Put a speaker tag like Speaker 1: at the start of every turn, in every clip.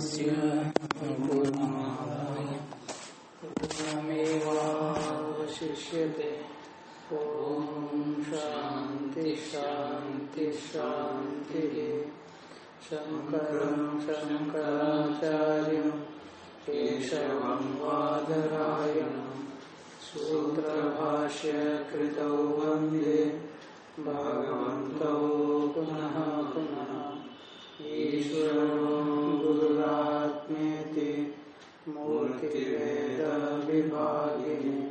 Speaker 1: पूर्णस्य पूर्णमादाय पूर्णमेवावशिष्यते ॐ शान्ति शान्ति, शान्तिः। शङ्करं शङ्कराचार्यं केशवं वादरायणं सूत्रभाष्य कृतौ वंदे। भगवन्तौ पुनः पुनः। गुरुरात्मेति मूर्तिवेदविभागिनि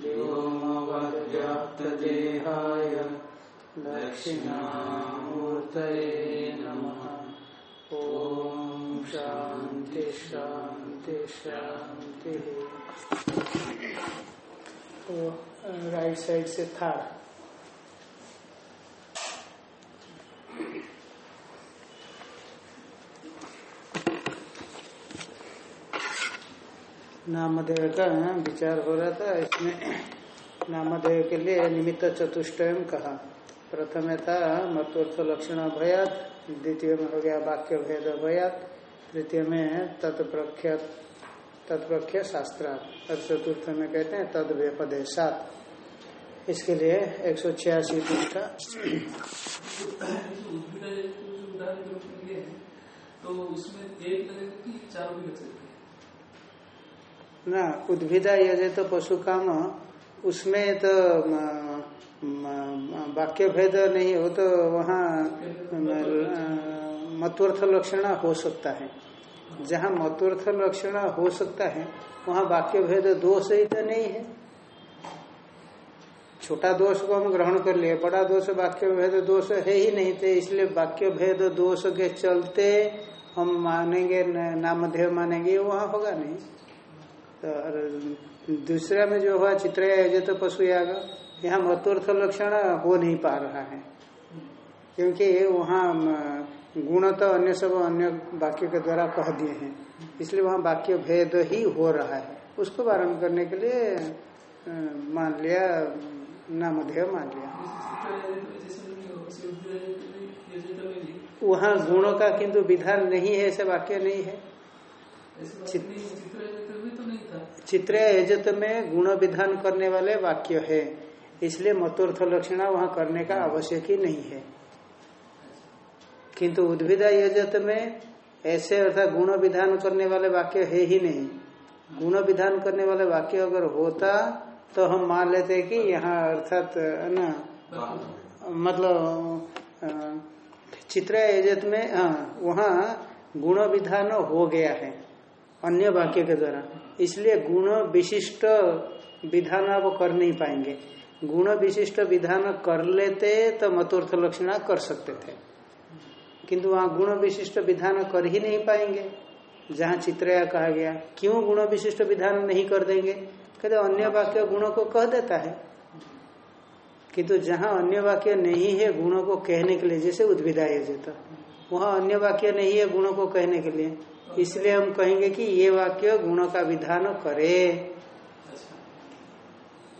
Speaker 1: व्योमवद्व्याप्तदेहाय दक्षिणामूर्तये नमः। ॐ शान्ति शान्ति शान्ति। तो राइट साइड से था नामदेव का विचार हो रहा था, इसमें नामदेव के लिए निमित्त चतुष्टयम कहा। प्रथम था मतोर्थ लक्षण भयात, द्वितीय में हो गया वाक्य भेद भयात, तृतीय में तत्प्रख्य तत्प्रख्य शास्त्रार्थ और चतुर्थ में कहते हैं तद व्यपदेशात इसके लिए एक सौ छियासी का
Speaker 2: तो उसमें एक चारों हैं
Speaker 1: ना, उद्भिदा यजे तो पशु काम, उसमें तो वाक्य भेद नहीं हो तो वहाँ मतुर्थ लक्षण हो सकता है। जहाँ मतुर्थ लक्षण हो सकता है, वहाँ वाक्य भेद दोष ही तो नहीं है। छोटा दोष को हम ग्रहण कर लिए, बड़ा दोष वाक्य भेद दोष है ही नहीं थे इसलिए वाक्य भेद दोष के चलते हम मानेंगे, नामधेय मानेंगे वहाँ होगा नहीं। तो दूसरा में जो हुआ, चित्र तो पशु याग, यहाँ मतुर्थ लक्षण हो नहीं पा रहा है। क्योंकि वहाँ गुण तो अन्य सब अन्य वाक्य के द्वारा कह दिए हैं। इसलिए वहाँ वाक्य भेद ही हो रहा है। उसको वारण करने के लिए मान लिया, नामधेय मान लिया। वहाँ गुणों का किंतु विधान नहीं है, ऐसे वाक्य नहीं है। चित्र एजत में गुण विधान करने वाले वाक्य है। इसलिए मतोर्थ लक्षणा वहाँ करने का आवश्यक ही नहीं है। किंतु उद्भिदा यजत में ऐसे अर्थात गुण विधान करने वाले वाक्य है ही नहीं। गुण विधान करने वाले वाक्य अगर होता तो हम मान लेते कि यहाँ अर्थात न मतलब चित्र एजत में वहाँ गुण विधान हो गया है। अन्य वाक्य के द्वारा। इसलिए गुण विशिष्ट विधान आप कर नहीं पाएँगे। गुण विशिष्ट विधान कर लेते तो मतोर्थ लक्षणा कर सकते थे। किंतु वहाँ गुण विशिष्ट विधान कर ही नहीं पाएँगे। जहाँ चित्रया कहा गया, क्यों गुण विशिष्ट विधान नहीं कर देंगे? कहते, अन्य वाक्य गुणों को कह देता है। किंतु जहाँ अन्य वाक्य नहीं है गुणों को कहने के लिए, जैसे उद्विदा उद्भिदाय जेता, वहाँ अन्य वाक्य नहीं है गुणों को कहने के लिए। इसलिए हम कहेंगे कि ये वाक्य गुण का विधान करे।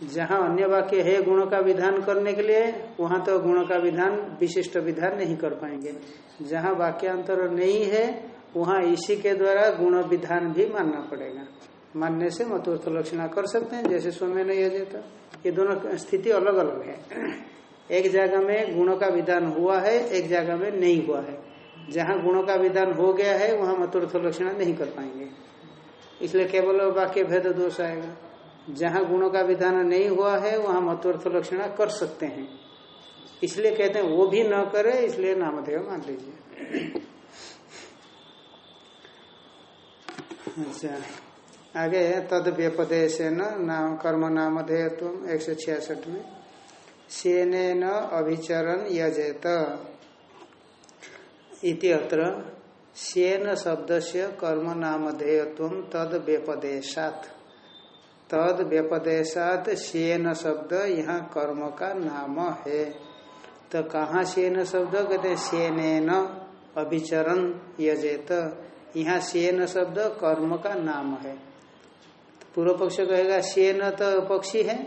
Speaker 1: जहाँ अन्य वाक्य है गुण का विधान करने के लिए, वहाँ तो गुण का विधान, विशिष्ट विधान नहीं कर पाएँगे। जहाँ वाक्यांतर नहीं है, वहाँ इसी के द्वारा गुण विधान भी मानना पड़ेगा। मानने से मतुर्थ लक्षणा कर सकते हैं, जैसे स्वयं नहीं जाता ये दोनों स्थिति अलग अलग है। एक जगह में गुणों का विधान हुआ है, एक जगह में नहीं हुआ है। जहाँ गुणों का विधान हो गया है, वहाँ मतुर्थ लक्षण नहीं कर पाएँगे। इसलिए केवल वाक्य भेद दोष आएगा। जहाँ गुणों का विधान नहीं हुआ है, वहाँ मतुर्थ लक्षण कर सकते हैं। इसलिए कहते हैं, वो भी न करे, इसलिए नामधेय मान लीजिए। अच्छा आगे तद व्यपदेश नाम कर्म नामधेयत्व, एक सौ छियासठ में। सेने न अभिचरण यजेत। इति अत्र सेन शब्द से कर्म नामधेयत्व तद व्यपदेशात। तद व्यपदेशात सेन शब्द यहाँ कर्म का नाम है। तो कहाँ सेन शब्द? कहते सेन अभिचरण यजेत। यहाँ सेन शब्द कर्म का नाम है। पूर्व पक्ष कहेगा सेन तो पक्षी है।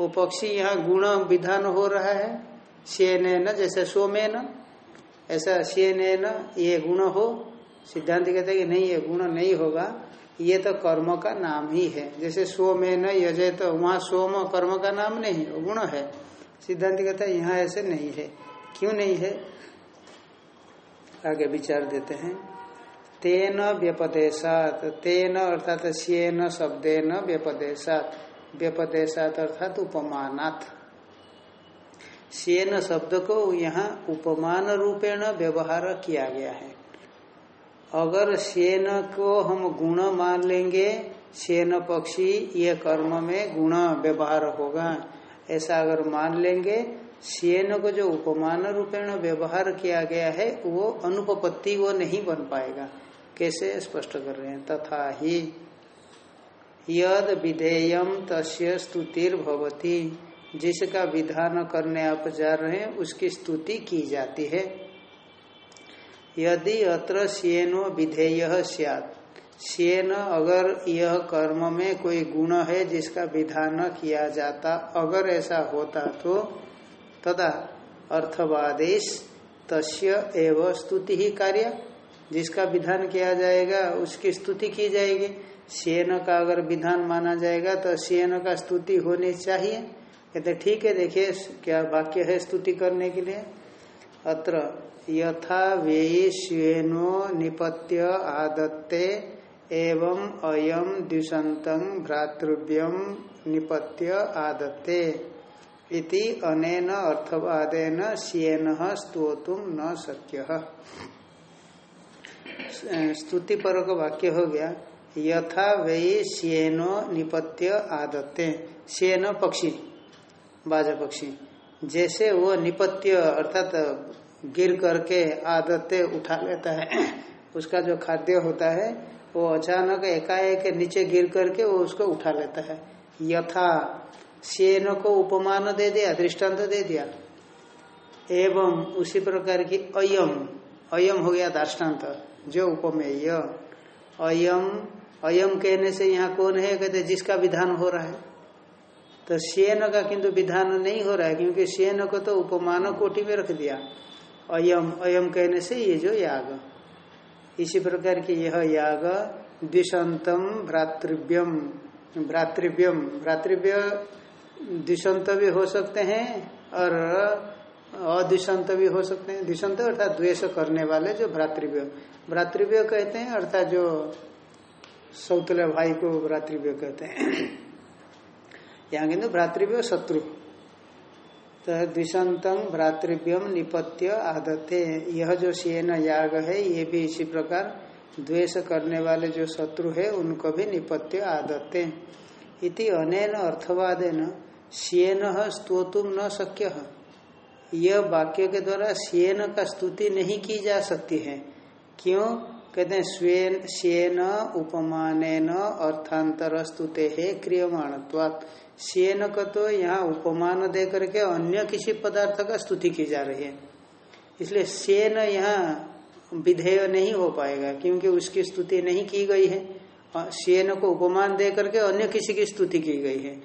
Speaker 1: वो पक्षी यहाँ गुण विधान हो रहा है। सेन जैसे सोमेन। ऐसा सेन ये गुण हो, सिद्धांत कहते हैं कि नहीं, ये गुण नहीं होगा। ये तो कर्म का नाम ही है। जैसे स्व में न यजय तो वहाँ सोम कर्म का नाम नहीं गुण है। सिद्धांत कहता है, यहाँ ऐसे नहीं है। क्यों नहीं है? आगे विचार देते हैं। तेन व्यपदेशात, तेन अर्थात शेन शब्देन व्यपदेशात। व्यपदेशात अर्थात उपमानात। शेन शब्द को यहाँ उपमान रूपेण व्यवहार किया गया है। अगर शेन को हम गुण मान लेंगे सेन पक्षी ये कर्म में गुण व्यवहार होगा। ऐसा अगर मान लेंगे, शेन को जो उपमान रूपेण व्यवहार किया गया है, वो अनुपपत्ति वो नहीं बन पाएगा। कैसे स्पष्ट कर रहे हैं? तथा ही यद विधेयम तस्य स्तुतिर्भवती। जिसका विधान करने आप जा रहे हैं, उसकी स्तुति की जाती है। यदि अत्र शेनो विधेय सियात। शेन अगर यह कर्म में कोई गुण है जिसका विधान किया जाता, अगर ऐसा होता तो तदा अर्थवादेश तस्य एवं स्तुति ही कार्य। जिसका विधान किया जाएगा, उसकी स्तुति की जाएगी। शेन का अगर विधान माना जाएगा तो शेन का स्तुति होनी चाहिए। कहते ठीक है, देखिए क्या वाक्य है स्तुति करने के लिए? अत्र, यथा वे स्वेनो निपत्य आदत्ते एवं अयम द्विशंत भ्रातृव्यम निपत्य आदत्ते इति अनेन अर्थवादेन शेन स्तोतुम न शक्य स्तुति परक वाक्य हो गया, यथा वे शेनो निपत्य आदत्ते। शेन पक्षी। बाजा पक्षी जैसे वो निपत्य अर्थात गिर करके आदत्ते उठा लेता है, उसका जो खाद्य होता है, वो अचानक एकाएक नीचे गिर करके वो उसको उठा लेता है। यथा शेन को उपमान दे दिया, दृष्टांत दे दिया। एवं उसी प्रकार की अयम अयम हो गया दृष्टांत जो उपमेय। अयम अयम कहने से यहाँ कौन है? कहते जिसका विधान हो रहा है। तो शेन का किंतु विधान नहीं हो रहा है, क्योंकि शेन को तो उपमान कोटि में रख दिया। अयम अयम कहने से ये जो याग। इसी प्रकार की यह याग द्विशंतम भ्रातृव्यम भ्रातृव्यम भ्रातृव्य द्विशंत भी हो सकते हैं और अद्विशंत भी हो सकते हैं। द्विशंत अर्थात द्वेष करने वाले जो भ्रातृव्य भ्रातृव्य कहते हैं, अर्थात जो सौतले भाई को भ्रातृव्य कहते हैं। यहाँ किन्तु भ्रातृव्य शत्रु। तो द्विशंतम भ्रातृव्यम निपत्य आदते। यह जो शेन याग है, ये भी इसी प्रकार द्वेष करने वाले जो शत्रु है, उनको भी निपत्य आदते। इति अनेन अर्थवादेन, शेन स्तोतुम न शक्य। यह वाक्य के द्वारा शेन का स्तुति नहीं की जा सकती है। क्यों? कहते हैं, स्वेन, शेन उपमान अर्थांतर स्तुते है, क्रियमाणत्वात्। शेन का तो यहाँ उपमान दे करके अन्य किसी पदार्थ का स्तुति की जा रही है। इसलिए सेन यहाँ विधेय नहीं हो पाएगा क्योंकि उसकी स्तुति नहीं की गई है। सेन को उपमान दे करके अन्य किसी की स्तुति की गई है।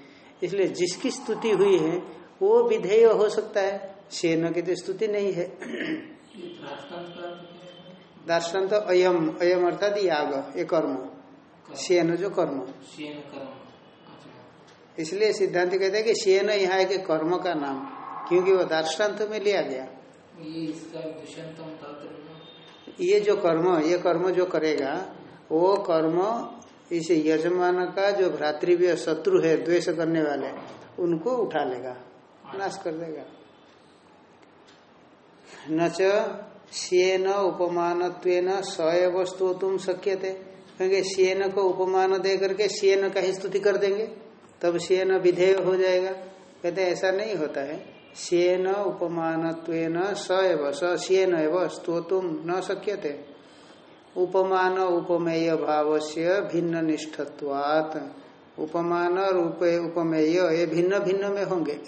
Speaker 1: इसलिए जिसकी स्तुति हुई है वो विधेय हो सकता है। सेन की तो स्तुति नहीं है। दर्शन तो अयम अयम अर्थात याग ये कर्म। सेन जो कर्म। कर्म। इसलिए सिद्धांत कहते हैं कि शेन यहाँ के कर्म का नाम क्योंकि वो दर्शांत में लिया गया।
Speaker 2: ये इसका
Speaker 1: ये जो कर्म ये कर्म जो करेगा वो कर्म इस यजमान का जो भ्रातृव्य शत्रु है द्वेष करने वाले उनको उठा लेगा नाश कर देगा। न शेन उपमान सय वस्तु तुम शक्य थे क्योंकि शेन को उपमान दे करके शेन का ही स्तुति कर देंगे। तब शेन विधेय हो जाएगा। कहते ऐसा नहीं होता है। शेन उपमान स एव, स शेन एव स्तोतुम न थे उपमान उपमेय भाव से भिन्न निष्ठत्वात उपमान और उपमेय, ये भिन्न भिन्न में होंगे।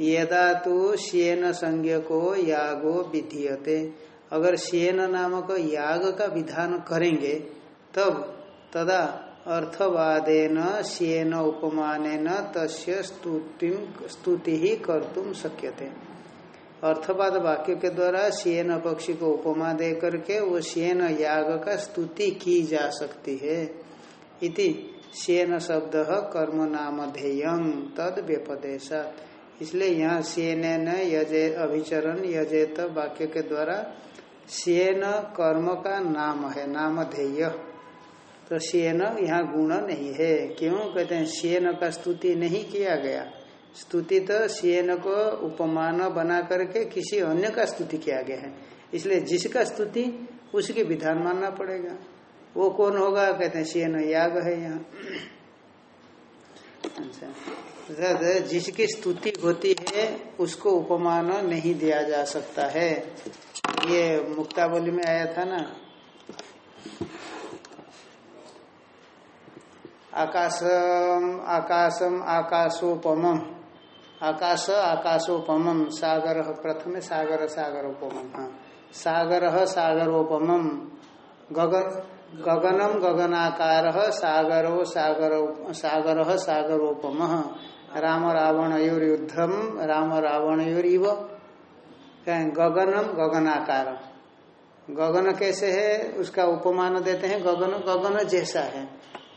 Speaker 1: यदा तो शेन संज्ञ को यागो विधीयते। अगर शेन नामक याग का विधान करेंगे, तब तदा अर्थवादेन शेन उपमान तस्य स्तुति स्तुति ही कर्तुम थे अर्थवाद वाक्य के द्वारा सियन पक्षी को उपमा दे करके वो सियन याग का स्तुति की जा सकती है। इति सियन शब्द कर्म नाम ध्येयम तद व्यपदेशा इसलिए यहाँ सियन यजे अभिचरण, यजेत वाक्य के द्वारा सियन कर्म का नाम है, नाम ध्येय। तो सियन यहाँ गुण नहीं है। क्यों? कहते हैं सियन का स्तुति नहीं किया गया। स्तुति तो सियन को उपमान बना करके किसी अन्य का स्तुति किया गया है। इसलिए जिसका स्तुति, उसकी विधान मानना पड़ेगा। वो कौन होगा? कहते हैं सियन याग है यहाँ। अच्छा। जिसकी स्तुति होती है, उसको उपमान नहीं दिया जा सकता है। ये मुक्तावली में आया था ना? आकाशम आकाशम आकाशोपम आकाश आकाशोपम सागर, प्रथम सागर सागरोपम हाँ। सागर सागरोपम गगन गगनम, गगनाकार, सागरो, सागर सागर, सागरोपम। राम रावणयोरुद्धम राम, रावणयोरिव। गगनम गगनाकार गगन कैसे है? उसका उपमान देते हैं, गगन गगन जैसा है।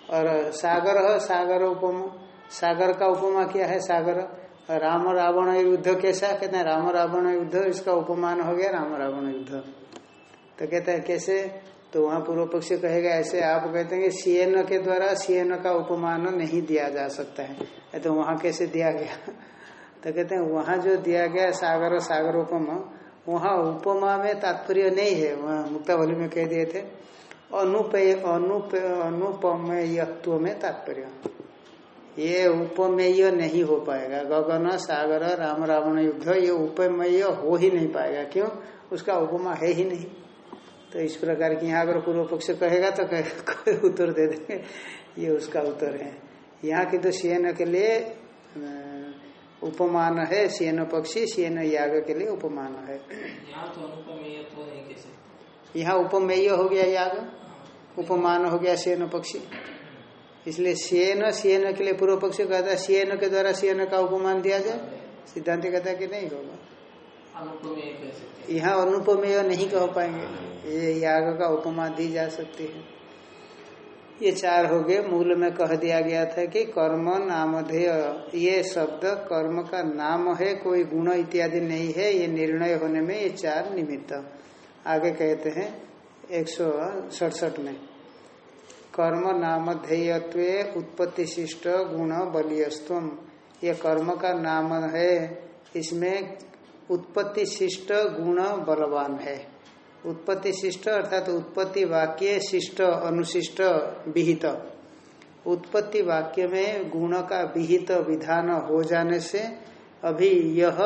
Speaker 1: और सागर है सागर उपमा, सागर का उपमा क्या है सागर? राम रावण युद्ध कैसा? कहते हैं, राम रावण युद्ध, इसका उपमान हो गया, राम रावण युद्ध। तो कहते हैं, कैसे? तो वहाँ पूर्व पक्ष कहेगा, ऐसे आप कहते हैं सीएन के द्वारा सीएन का उपमान नहीं दिया जा सकता है। तो वहाँ कैसे दिया गया? तो कहते हैं, वहाँ जो दिया गया सागर सागर उपमा, वहाँ उपमा में तात्पर्य नहीं है। वहाँ मुक्तावली में कह दिए थे। अनुपेय अनुप अनुपमेयत्व में तात्पर्य ये उपमेय नहीं हो पाएगा। गगन, सागर, राम, रावण युद्ध, ये उपमेय हो ही नहीं पाएगा। क्यों? उसका उपमा है ही नहीं। तो इस प्रकार की यहाँ अगर पूर्व पक्ष कहेगा तो कोई उत्तर दे देंगे। ये उसका उत्तर है। यहाँ की तो सीएन के लिए उपमान है। सीएन पक्षी सीएन याग के लिए उपमान है।
Speaker 2: तो अनुपमेय तो नहीं कैसे?
Speaker 1: यहाँ उपमेय हो गया याग उपमान हो गया सेन पक्षी। इसलिए सेन सेन के लिए पूर्व पक्षी कहता है सेन के द्वारा सेन का उपमान दिया जाए। सिद्धांत कहता है कि नहीं होगा। यहाँ अनुपमेय नहीं कह पाएँगे। ये याग का उपमा दी जा सकती है। ये चार हो गए। मूल में कह दिया गया था कि कर्म नामधेय ये शब्द कर्म का नाम है कोई गुण इत्यादि नहीं है। ये निर्णय होने में ये चार निमित्त। आगे कहते हैं, एक सौ सड़सठ में, कर्म नाम ध्येयत्व उत्पत्ति शिष्ट गुण बलियस्व ये कर्म का नाम है, इसमें उत्पत्ति शिष्ट गुण बलवान है। उत्पत्ति शिष्ट अर्थात तो उत्पत्ति वाक्य शिष्ट, अनुशिष्ट, विहित। उत्पत्ति वाक्य में गुण का विहित विधान हो जाने से अभी यह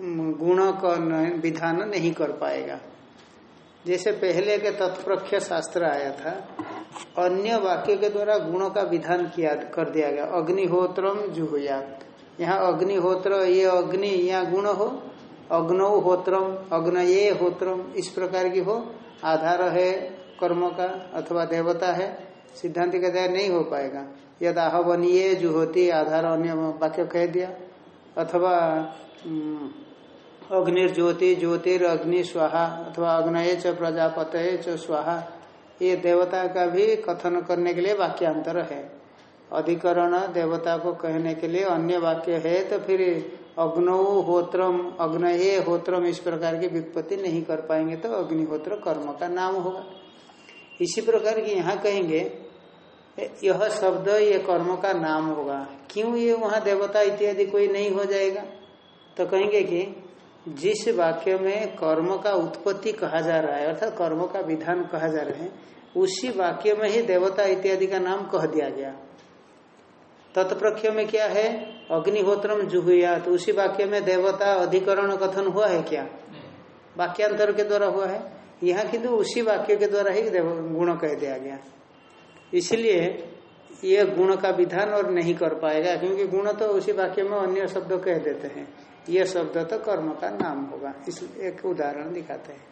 Speaker 1: गुण का विधान नहीं कर पाएगा। जैसे पहले के तत्प्रख्य शास्त्र आया था, अन्य वाक्य के द्वारा गुणों का विधान किया, कर दिया गया। अग्निहोत्रम जुहुयात। यहाँ अग्निहोत्र, ये अग्नि, यहाँ गुण हो। अग्नौ होत्रम, अग्नये होत्रम, इस प्रकार की हो। आधार है कर्म का अथवा देवता है। सिद्धांत कहता है, नहीं हो पाएगा। यद आहवनीय जुहोती, आधार अन्य वाक्य कह दिया। अथवा अग्निर्ज्योति ज्योतिर अग्नि स्वाहा, अथवा अग्नय च प्रजापत च स्वाहा। ये देवता का भी कथन करने के लिए वाक्यांतर है। अधिकरण देवता को कहने के लिए अन्य वाक्य है तो फिर अग्नौ होत्रम, अग्नये होत्रम इस प्रकार की विपत्ति नहीं कर पाएँगे तो अग्निहोत्र कर्म का नाम होगा। इसी प्रकार की यहाँ कहेंगे, यह शब्द, ये कर्म का नाम होगा। क्यों ये वहाँ देवता इत्यादि कोई नहीं हो जाएगा? तो कहेंगे कि जिस वाक्य में कर्म का उत्पत्ति कहा जा रहा है, अर्थात कर्म का विधान कहा जा रहा है, उसी वाक्य में ही देवता इत्यादि का नाम कह दिया गया। तत्प्रख्य में क्या है? अग्निहोत्रम जुहुया तो उसी वाक्य में देवता अधिकरण कथन हुआ है क्या? वाक्यांतर के द्वारा हुआ है। यहाँ किंतु उसी वाक्य के द्वारा ही गुण कह दिया गया। इसलिए ये गुण का विधान और नहीं कर पाएगा, क्योंकि गुण तो उसी वाक्य में अन्य शब्द कह देते हैं। यह शब्द तो कर्म का नाम होगा। इस एक उदाहरण दिखाते हैं।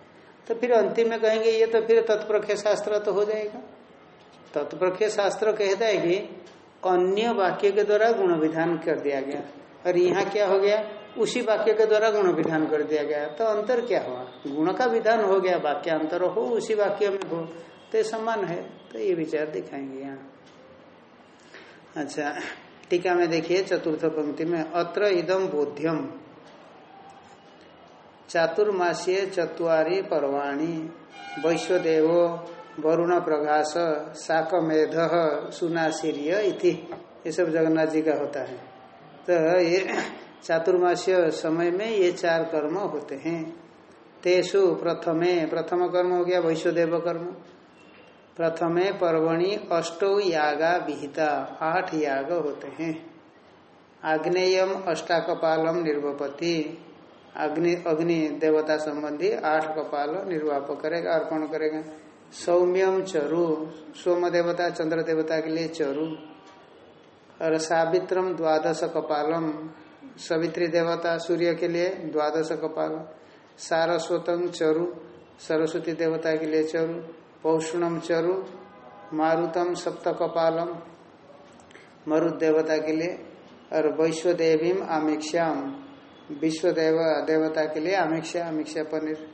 Speaker 1: तो फिर अंतिम में कहेंगे, ये तो फिर तत्प्रख्य शास्त्र तो हो जाएगा। तत्प्रख्य शास्त्र कहता है कि अन्य वाक्य के द्वारा गुण विधान कर दिया गया। और यहाँ क्या हो गया? उसी वाक्य के द्वारा गुण विधान कर दिया गया। तो अंतर क्या हुआ? गुण का विधान हो गया वाक्य अंतर हो, उसी वाक्य में हो। तो समान है। तो ये विचार दिखाएँगे यहाँ। अच्छा टीका में देखिए, चतुर्थ पंक्ति में, अत्र इदम बोध्यम। चातुर्मासीय चतवारी पर्वाणी। वैश्वदेव वरुण प्रकाश साकमेध सुनाशीर्य इति। ये सब जगन्नाथ जी का होता है। तो ये चातुर्मास्य समय में ये चार कर्म होते हैं। तेसु प्रथमे, प्रथम कर्म हो गया वैश्वदेव कर्म। प्रथमे पर्वणि अष्टो यागा विहिता, आठ याग होते हैं। आग्नेयम, अष्टाकपालम, निर्वपति। अग्नि अग्नि देवता संबंधी आठ कपाल निर्वाप करेगा, अर्पण करेगा। सौम्यम चरु, सोम देवता, चंद्र देवता के लिए चरु। और सावित्रम द्वादश कपालम, सवित्री देवता सूर्य के लिए द्वादश कपाल। सारस्वतम चरु, सरस्वती देवता के लिए चरु। पौष्णम चरु, मारुतम सप्त कपालम मरुद देवता के लिए। और वैश्वदेवीम आमिक्षाम। विश्वदेव देवता के लिए आमिक्षा आमिक्षा पनीर।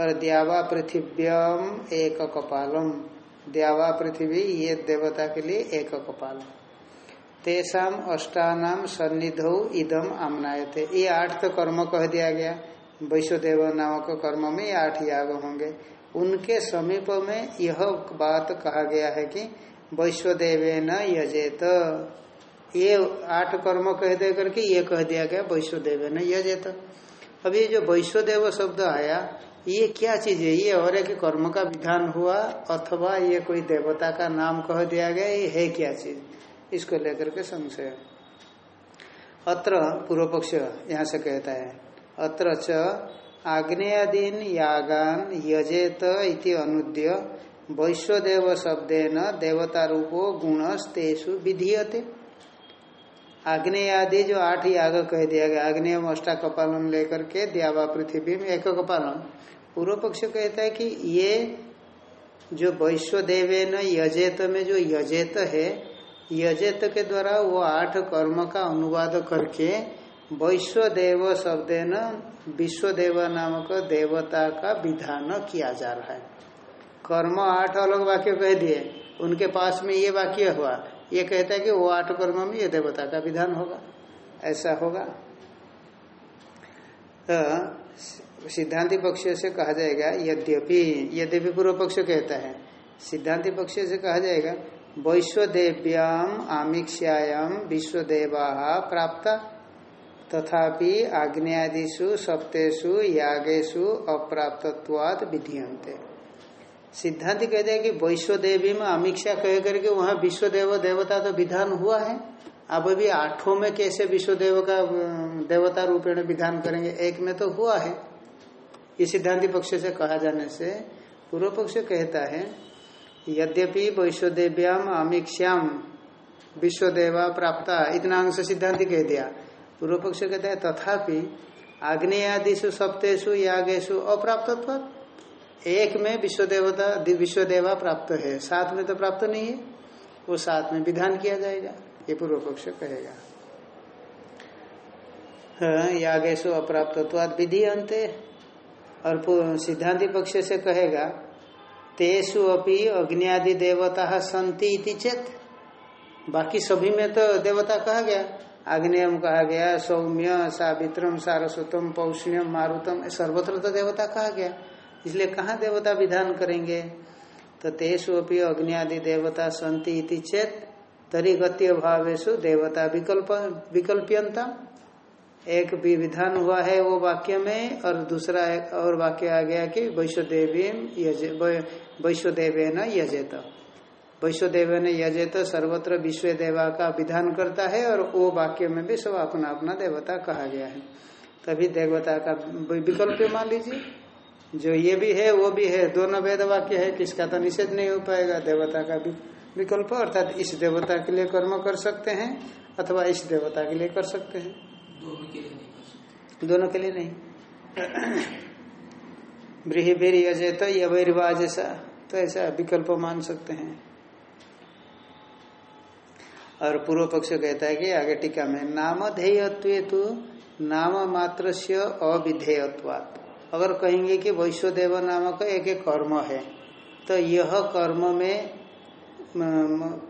Speaker 1: और द्यावा पृथिव्यम एक कपालम द्यावा पृथ्वी, ये देवता के लिए एक कपाल तेसाम अष्टानाम सन्निध इदम आमनायते। ये आठ तो कर्म कह दिया गया। वैश्वदेव नामक कर्म में ये आठ याग होंगे। उनके समीप में यह बात कहा गया है कि वैश्वदेवे न यजेत। ये आठ कर्म कह दे करके ये कह दिया गया वैश्वदेव न यजेत अब ये जो वैश्वदेव शब्द आया, ये क्या चीज़ है? ये और एक कर्म का विधान हुआ, अथवा ये कोई देवता का नाम कह दिया गया, ये है क्या चीज़? इसको लेकर के संशय। अत्र पूर्व पक्ष यहाँ से कहता है, अत्र च आग्नेयदीन यागान यजेत इति अनुद्य वैश्वदेव शब्देन देवता रूपो गुण तेषु विधीयते आग्नेयादि जो आठ याग कह दिया गया, आग्नेय अष्टा कपालम लेकर के द्यावा पृथ्वी में एक कपालम। पूर्व पक्ष कहता है कि ये जो वैश्वदेवे न यजेत में जो यजेत है, यजेत के द्वारा वो आठ कर्म का अनुवाद करके वैश्वदेव शब्द न विश्वदेव नामक देवता का विधान किया जा रहा है। कर्म आठ अलग वाक्य कह दिए। उनके पास में ये वाक्य हुआ ये कहता है कि वो आठ कर्म में ये देवता का विधान होगा। ऐसा होगा। तो सिद्धांति पक्ष से कहा जाएगा, यद्यपि यद्यपि पूर्व पक्ष कहता है, सिद्धांति पक्ष से कहा जाएगा, वैश्वदेव्याम आमिक्षायाम विश्वदेवा प्राप्त, तथापि आग्नेयादिषु सप्तेषु यागेशु अप्राप्तवाद विधीयते सिद्धांत कहते हैं कि वैश्व देवी में अमीक्षा कह करके वहाँ विश्वदेव देवता तो विधान हुआ है। अब अभी आठों में कैसे विश्वदेव का देवता रूपेण विधान करेंगे? एक में तो हुआ है। ये सिद्धांति पक्ष से कहा जाने से पूर्व पक्ष कहता है, यद्यपि वैश्वदेव्याम अमीक्षाम विश्वदेवा प्राप्त। इतना अंश सिद्धांति कह दिया। पूर्व पक्ष कहता है, तथापि आग्नेयादिशु सप्तेशु यागेशु अप्राप्त एक में विश्व देवता विश्व देवा प्राप्त है। साथ में तो प्राप्त नहीं है। वो साथ में विधान किया जाएगा। ये पूर्व पक्ष कहेगा। हाँ, यागेशु अप्राप्तवाद विधि अंत और सिद्धांति पक्ष से कहेगा तेसु अपि अग्नि देवता संति इति चेत। बाकी सभी में तो देवता कहा गया। आग्नेयम कहा गया सौम्य सावित्रम सारस्वतम पौष्ण्यम मारुतम सर्वत्र तो देवता कहा गया। इसलिए कहाँ देवता विधान करेंगे? तो तेसु अपनी अग्नि देवता संति इति चेत तरी गति भावेशु देवता विकल्प विकल्पियंता एक भी विधान हुआ है वो वाक्य में, और दूसरा एक और वाक्य आ गया कि वैश्वदेवी वैश्वदेवे न यजेत। वैश्वदेव ने यजेत सर्वत्र विश्व देवा का विधान करता है, और वो वाक्य में भी सब अपना अपना देवता कहा गया है। तभी देवता का विकल्प मान लीजिए। जो ये भी है वो भी है दोनों वेद वाक्य है किसका तो निषेध नहीं हो पाएगा देवता का भी विकल्प अर्थात इस देवता के लिए कर्म कर सकते हैं अथवा इस देवता के लिए कर सकते हैं।
Speaker 2: दोनों के लिए नहीं
Speaker 1: दोनों के लिए नहीं। यजे तो यवैरिवा जैसा तो ऐसा विकल्प मान सकते हैं। और पूर्व पक्ष कहता है कि आगे टीका में नाम ध्येयत्व तो नाम मात्र से अविधेयत्वात्। अगर कहेंगे कि वैश्वदेव नामक एक एक कर्म है तो यह कर्म में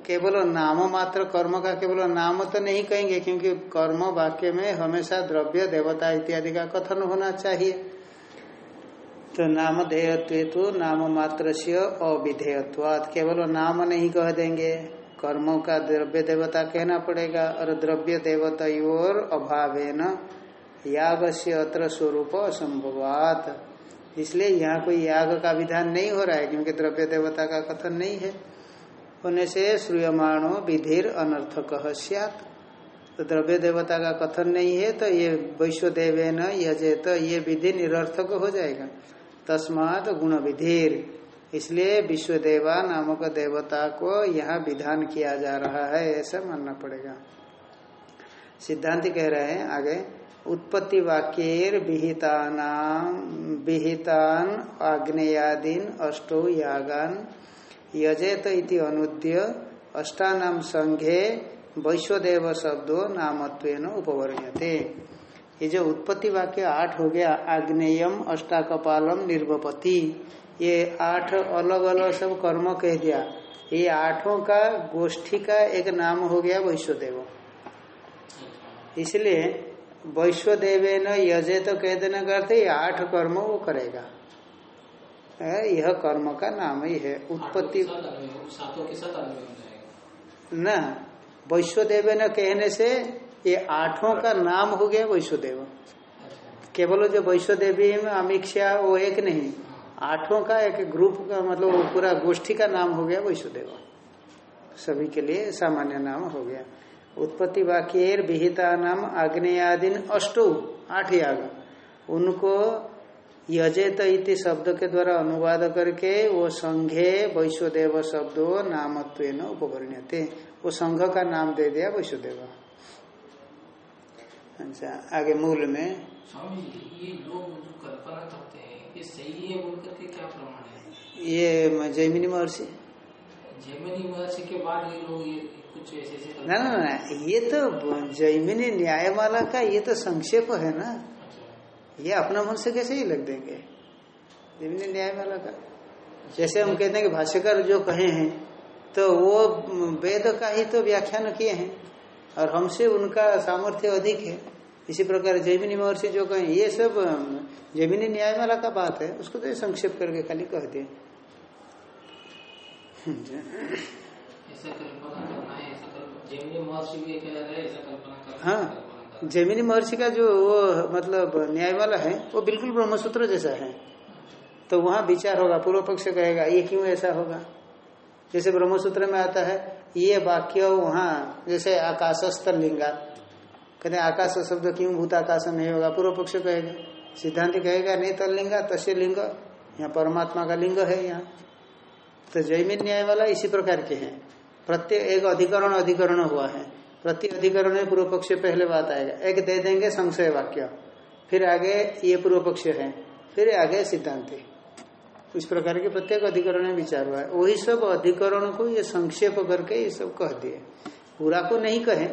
Speaker 1: केवल नाम मात्र कर्म का केवल नाम तो नहीं कहेंगे, क्योंकि कर्म वाक्य में हमेशा द्रव्य, देवता इत्यादि का कथन होना चाहिए। तो नाम देयत्व तो नाम मात्र से अविधेयत्वाद केवल नाम नहीं कह देंगे। कर्मों का द्रव्य देवता कहना पड़ेगा, और द्रव्य देवता और अभाव याग से अत्र स्वरूप असंभवात। इसलिए यहाँ कोई याग का विधान नहीं हो रहा है, क्योंकि द्रव्य देवता का कथन नहीं है। होने से श्रूयमाणो विधिर अनर्थक सियात। तो द्रव्य देवता का कथन नहीं है तो ये वैश्वदेव न यजे तो ये विधि निरर्थक हो जाएगा। तस्मात गुण विधिर इसलिए विश्वदेवा नामक देवता को यहाँ विधान किया जा रहा है, ऐसा मानना पड़ेगा। सिद्धांत कह रहे हैं आगे उत्पत्ति वाक्यर विहितान आग्नेयादीन अष्टो यागान यजेत इति अनुद्य अष्टानाम संघे वैश्वदेव शब्दों नामत्व उपवर्ण्यते ये जो उत्पत्ति वाक्य आठ हो गया, आग्नेयम, अष्टाकपालम, निर्वपति, ये आठ अलग अलग सब कर्म कह दिया। ये आठों का गोष्ठी का एक नाम हो गया वैश्वदेव। इसलिए वैश्वदेव न यजे तो कह देने का अर्थ ये आठ कर्म वो करेगा। यह कर्म का नाम ही है उत्पत्ति। न वैश्वदेव न कहने से ये आठों का नाम हो गया वैश्वदेव। केवल जो वैश्वदेवी में अमीक्षा वो एक नहीं आठों का एक ग्रुप का मतलब पूरा गोष्ठी का नाम हो गया वैश्वदेव। सभी के लिए सामान्य नाम हो गया। उत्पत्ति वाक्य विहिता नाम आग्नेयादीन अष्टो आठ याग उनको यजेत इति शब्द के द्वारा अनुवाद करके वो संघे वैश्वदेव शब्दो नामत्व उपवर्ण्यते। वो संघ का नाम दे दिया वैश्वदेव। अच्छा आगे मूल में।
Speaker 2: स्वामी ये लोग जो कल्पना करते हैं ये सही है बोल करके क्या प्रमाण है?
Speaker 1: ये जैमिनी महर्षि।
Speaker 2: जैमिनी महर्षि के बाद ये लोग
Speaker 1: ना ना ना ये तो जैमिनी न्यायमाला का ये तो संक्षेप है ना। ये अपना मन से कैसे ही लग देंगे? जैमिनी न्यायमाला का। जैसे हम कहते हैं कि भाष्यकार जो कहे हैं तो वो वेद का ही तो व्याख्यान किए हैं और हमसे उनका सामर्थ्य अधिक है। इसी प्रकार जैमिनी महर्षि जो कहें ये सब जैमिनी न्यायमाला का बात है उसको तो संक्षेप करके खाली कह दिए हाँ जैमिनी महर्षि का जो वो मतलब न्याय वाला है वो बिल्कुल ब्रह्मसूत्र जैसा है। तो वहाँ विचार होगा पूर्व पक्ष कहेगा ये क्यों ऐसा होगा? जैसे ब्रह्मसूत्र में आता है ये वाक्य वहाँ जैसे आकाश स्थल लिंगा। कहते आकाश शब्द क्यों भूत आकाश नहीं होगा? पूर्व पक्ष कहेगा। सिद्धांत कहेगा नहीं तल लिंगा तस्य लिंग। यहाँ परमात्मा का लिंग है यहाँ। तो जैमिन न्याय वाला इसी प्रकार के हैं। प्रत्येक एक अधिकरण अधिकरण हुआ है। प्रति अधिकरण में पूर्व पक्ष पहले बात आएगा एक दे देंगे संशय वाक्य। फिर आगे ये पूर्व पक्ष है। फिर आगे सिद्धांति इस प्रकार के प्रत्येक अधिकरण में विचार हुआ है। वही सब अधिकरण को ये संक्षेप करके ये सब कह दिए। पूरा को नहीं कहे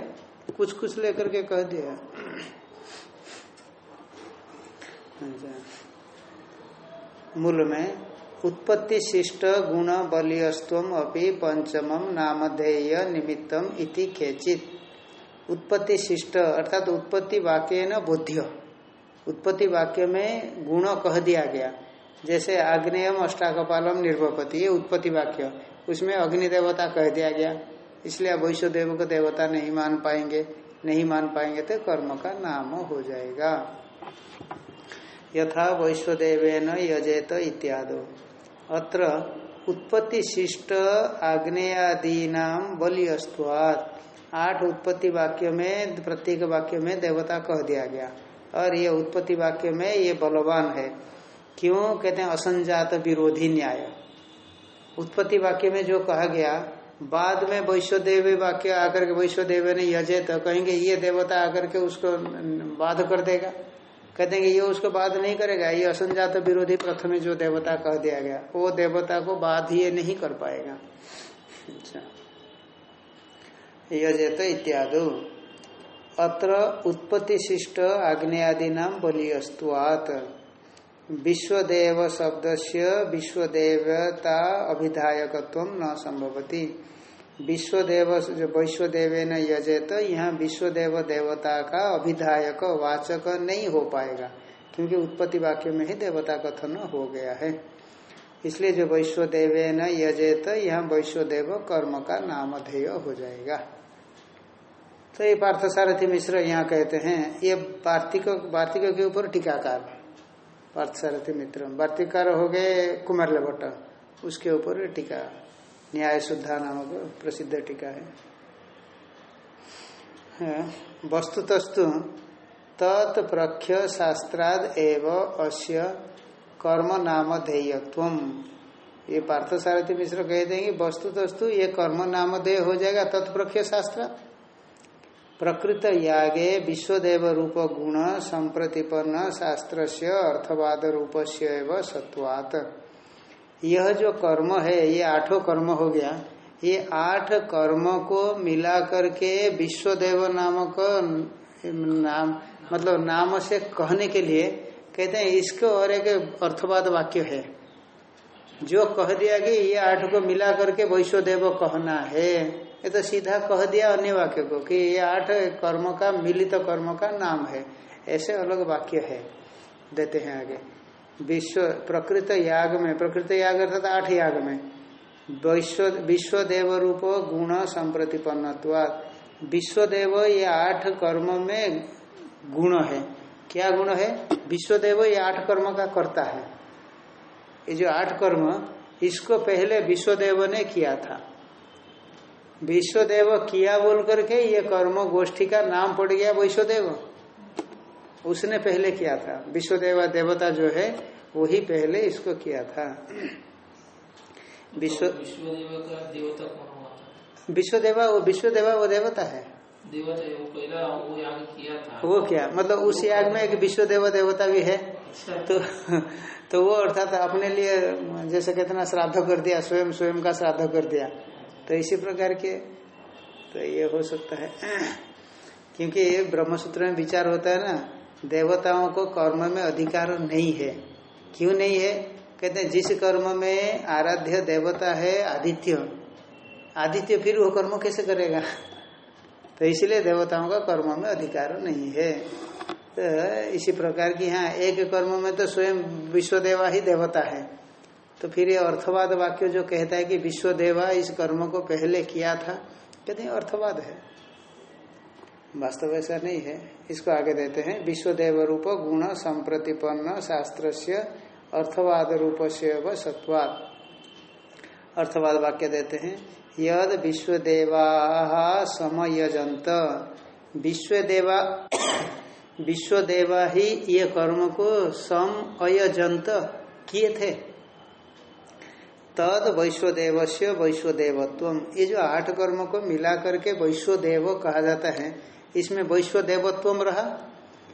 Speaker 1: कुछ कुछ लेकर के कह दिया। मूल में उत्पत्ति शिष्ट गुण बलियस्व अपनी पंचम नामधेय निमित्तम इति केचित। उत्पत्ति शिष्ट अर्थात उत्पत्ति वाक्य न बोध्य। उत्पत्ति वाक्य में गुण कह दिया गया। जैसे आग्नेयम अष्टाकपालम निर्भपति ये उत्पत्ति वाक्य उसमें अग्नि देवता कह दिया गया। इसलिए अब वैश्वदेव को देवता नहीं मान पाएँगे, नहीं मान पाएँगे तो कर्म का नाम हो जाएगा। यथा वैश्वदेव यजेत इत्यादि। अत्र उत्पत्ति शिष्ट आग्नेयादीना बलियस्वाद आठ उत्पत्ति वाक्य में, प्रत्येक वाक्य में देवता कह दिया गया। और ये उत्पत्ति वाक्य में ये बलवान है। क्यों? कहते हैं असंजात विरोधी न्याय। उत्पत्ति वाक्य में जो कहा गया, बाद में वैश्वदेव वाक्य आकर के वैश्वदेव ने यजे तो कहेंगे, ये देवता आकर के उसको बाध कर देगा। कहते हैं ये उसको बाध नहीं करेगा, ये असंजात विरोधी प्रथम जो देवता कह दिया गया, वो देवता को बाध ये नहीं कर पाएगा। अच्छा। यजेत इत्यादि। अत्र उत्पत्ति शिष्ट आग्नेयादि नाम बलियस्तुआत। विश्वदेव शब्द से विश्वदेवता अभिधायकत्व न संभवती। विश्वदेव जो वैश्वदेव न यजेत, यहाँ विश्वदेव देवता का अभिधायक, वाचक नहीं हो पाएगा, क्योंकि उत्पत्ति वाक्य में ही देवता कथन हो गया है। इसलिए जो वैश्वदेव न यजेत, यहाँ वैश्वदेव कर्म का नामधेय हो जाएगा। तो ये पार्थसारथी मिश्र यहाँ कहते हैं, ये वार्तिक वार्तिक के ऊपर टीकाकार। पार्थसारथी मित्र वार्तिकार हो गए कुमार भट्ट उसके ऊपर टीका न्याय शुद्धा नामक प्रसिद्ध टीका है। वस्तुतस्तु तत्प्रख्य शास्त्राद एव अस्य कर्म नाम ध्येयत्व ये पार्थसारथी मिश्र कह देंगे वस्तुतस्तु ये कर्म नाम ध्येय हो जाएगा तत्प्रख्य शास्त्र प्रकृत यागे विश्वदेव रूप गुण संप्रतिपन्न शास्त्र से अर्थवाद रूप से सत्वात। यह जो कर्म है, ये आठों कर्म हो गया। ये आठ कर्म को मिला करके विश्वदेव नामक नाम मतलब नाम से कहने के लिए कहते हैं, इसको और एक अर्थवाद वाक्य है। जो कह दिया कि ये आठ को मिला करके वैश्वदेव कहना है, ये तो सीधा कह दिया अन्य वाक्य को कि ये आठ कर्म का, मिलित तो कर्म का नाम है। ऐसे अलग वाक्य है। देते हैं आगे। विश्व, प्रकृत याग में, प्रकृत याग अर्थात आठ याग में। विश्व, विश्वदेव रूप गुण संप्रतिपन्न विश्वदेव ये आठ कर्म में गुण है। क्या गुण है? विश्वदेव ये आठ कर्म का करता है। ये जो आठ कर्म, इसको पहले विश्वदेव ने किया था। विश्वदेव किया बोल करके ये कर्म गोष्ठी का नाम पड़ गया वैश्वदेव। उसने पहले किया था। विश्वदेवा देवता जो है वही पहले इसको किया था।
Speaker 2: विश्व विश्वदेव का देवता कौन हुआ था?
Speaker 1: विश्वदेवा वो विश्वदेवा वो देवता है।
Speaker 2: देवता वो पहला वो याग किया था।
Speaker 1: वो क्या। मतलब उस याग में एक विश्वदेव देवता भी है।
Speaker 2: अच्छा।
Speaker 1: तो तो वो अर्थात अपने लिए जैसे कितना श्राद्ध कर दिया स्वयं स्वयं का श्राद्ध कर दिया। तो इसी प्रकार के तो ये हो सकता है। क्योंकि ब्रह्मसूत्र में विचार होता है ना देवताओं को कर्म में अधिकार नहीं है। क्यों नहीं है? कहते हैं, जिस कर्म में आराध्य देवता है, आदित्य। आदित्य फिर वो कर्म कैसे करेगा? तो इसलिए देवताओं का कर्म में अधिकार नहीं है। तो इसी प्रकार की हाँ एक कर्म में तो स्वयं विश्वदेवा ही देवता है। तो फिर ये अर्थवाद वाक्य जो कहता है कि विश्वदेवा इस कर्म को पहले किया था, कहते हैं, अर्थवाद है। वास्तव ऐसा नहीं है। इसको आगे देते हैं। विश्वदेव रूप गुण संप्रतिपन्न शास्त्र से अर्थवाद रूप से व सत्वाद अर्थवाद वाक्य देते हैं। यद विश्वदेवा समयजंत विश्वदेवा विश्वदेवा ही ये कर्म को सम अयजंत किए थे। तद वैश्वदेव से वैश्वदेवत्व ये जो आठ कर्म को मिला करके वैश्वदेव कहा जाता है इसमें वैश्वदेवत्व रहा।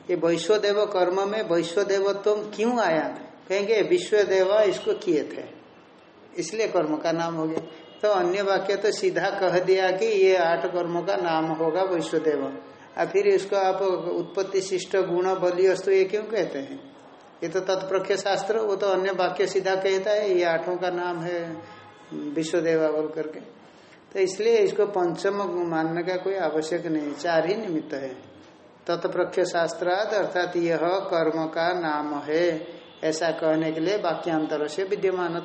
Speaker 1: ये वैश्वदेव कर्म में वैश्वदेवत्व क्यों आया? कहेंगे विश्व विश्वदेव इसको किए थे। इसलिए कर्म का नाम हो गया। तो अन्य वाक्य तो सीधा कह दिया कि ये आठ कर्मों का नाम होगा वैश्वदेव। और फिर इसको आप उत्पत्ति, शिष्ट, गुण, बलि, अस्तु ये क्यों कहते हैं? ये तो तत्प्रख्य शास्त्र, वो तो अन्य वाक्य सीधा कहता है, ये आठों का नाम है विश्वदेवा बोल करके। तो इसलिए इसको पंचम मानने का कोई आवश्यक नहीं, चार ही निमित्त है। तत्प्रख्य शास्त्राद अर्थात यह कर्म का नाम है। ऐसा कहने के लिए वाक्यांतर से विद्यमान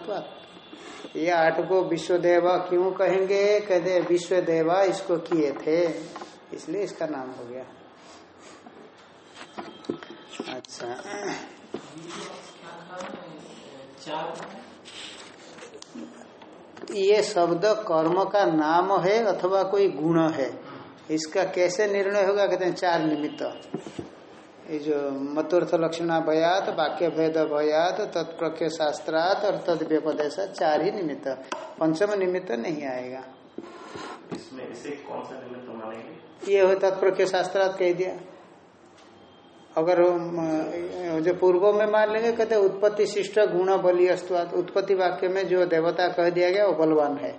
Speaker 1: ये आठ को विश्वदेवा क्यों कहेंगे? कहते विश्वदेवा इसको किए थे। इसलिए इसका नाम हो गया। अच्छा। ये शब्द कर्म का नाम है अथवा कोई गुण है? इसका कैसे निर्णय होगा? कहते हैं चार निमित्त। ये जो मतुर्थ लक्षण भयात वाक्य भेद भयात तत्प्रख्य शास्त्रात और तद व्यपदेश चार ही निमित्त। पंचम निमित्त नहीं आएगा।
Speaker 3: इसमें इसे कौन सा निमित्त मानेंगे?
Speaker 1: ये हो तत्प्रख्य शास्त्रात कह दिया। अगर जो पूर्व में मान लेंगे, कहते उत्पत्ति शिष्ट गुण बलि अस्तुआत उत्पत्ति वाक्य में जो देवता कह दिया गया, वो बलवान है।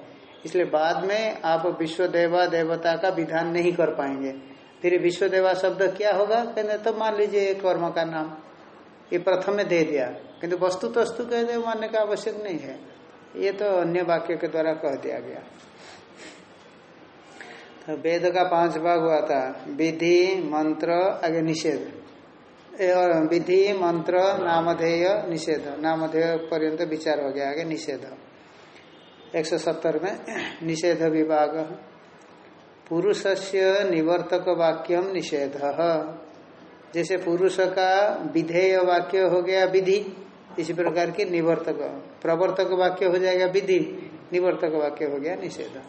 Speaker 1: इसलिए बाद में आप विश्व देवा देवता का विधान नहीं कर पाएँगे। फिर विश्व देवा शब्द क्या होगा? कहते तो मान लीजिए कर्म का नाम। ये प्रथम में दे दिया। किंतु वस्तु तस्तु कहते मानने का आवश्यक नहीं है। ये तो अन्य वाक्य के द्वारा कह दिया गया। तो वेद का पाँच भाग हुआ था। विधि, मंत्र, आगे निषेध। विधि, मंत्र, नामधेय, निषेध। नामधेय पर्यंत विचार हो गया निषेध। एक सौ सत्तर में, निषेध विभाग। पुरुष से निवर्तक वाक्यम निषेध। जैसे पुरुष का विधेय वाक्य हो गया विधि, इसी प्रकार की निवर्तक। प्रवर्तक वाक्य हो जाएगा विधि, निवर्तक वाक्य हो गया निषेध।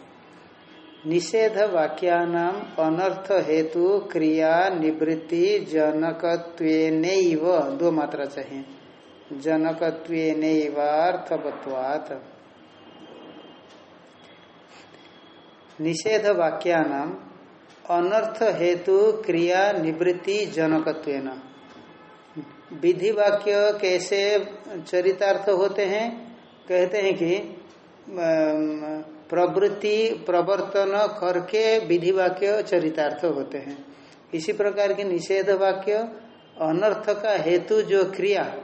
Speaker 1: निषेध वाक्यानाम अनर्थ हेतु क्रिया निवृत्ति जनकत्व दो मात्रा चाहिए। जनकत्व निषेध वाक्यानाम अनर्थ हेतु क्रिया निवृत्ति जनकत्व विधि वाक्य कैसे चरितार्थ होते हैं? कहते हैं कि प्रवृत्ति, प्रवर्तन करके विधि वाक्य चरितार्थ होते हैं। इसी प्रकार के निषेध वाक्य, अनर्थ का हेतु जो क्रिया,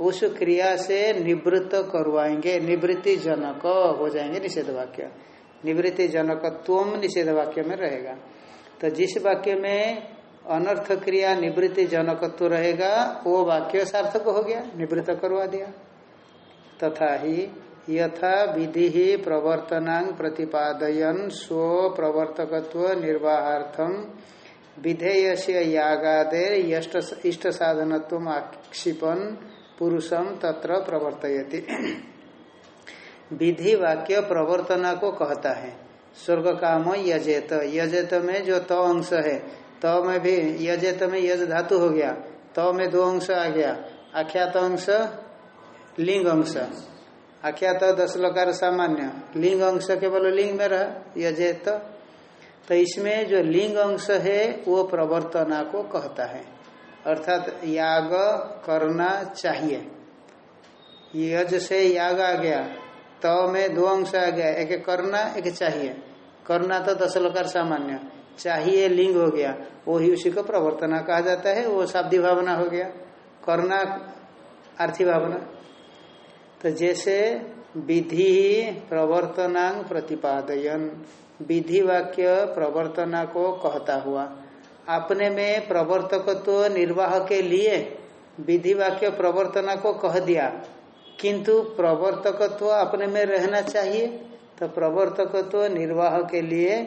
Speaker 1: उस क्रिया से निवृत्त करवाएँगे। निवृत्ति जनक हो जाएँगे निषेध वाक्य। निवृत्ति जनकत्व निषेध वाक्य में रहेगा। तो जिस वाक्य में अनर्थ क्रिया निवृत्ति जनकत्व रहेगा, वो वाक्य सार्थक हो गया, निवृत्त करवा दिया। तथा ही यथा विधि प्रवर्तनांग प्रतिपादयन स्व प्रवर्तकत्व निर्वाहार्थम विधेय से यागादे इष्ट साधनत्व आक्षिपन पुरुषम तत्र प्रवर्तयति। विधि वाक्य प्रवर्तना को कहता है। स्वर्ग काम यजेत। यजेत में जो त तो अंश है, त तो में भी यजेत में यज धातु हो गया त तो में दो अंश आ गया। आख्यात अंश, लिंग अंश। आख्यात दस लकार सामान्य। लिंग अंश केवल लिंग में रहा, यजेत। तो तो इसमें जो लिंग अंश है, वो प्रवर्तना को कहता है। अर्थात याग करना चाहिए। यज से याग आ गया तो में दो अंश आ गया, एक करना, एक चाहिए। करना तो दस लकार सामान्य। चाहिए लिंग हो गया वो ही उसी को प्रवर्तना कहा जाता है, वो शाब्दी भावना हो गया। करना आर्थी भावना। तो जैसे विधि प्रवर्तनांग प्रतिपादयन, विधि वाक्य प्रवर्तना को कहता हुआ, अपने में प्रवर्तकत्व तो निर्वाह के लिए विधि वाक्य प्रवर्तना को कह दिया, किंतु प्रवर्तकत्व तो अपने में रहना चाहिए तो प्रवर्तकत्व तो निर्वाह के लिए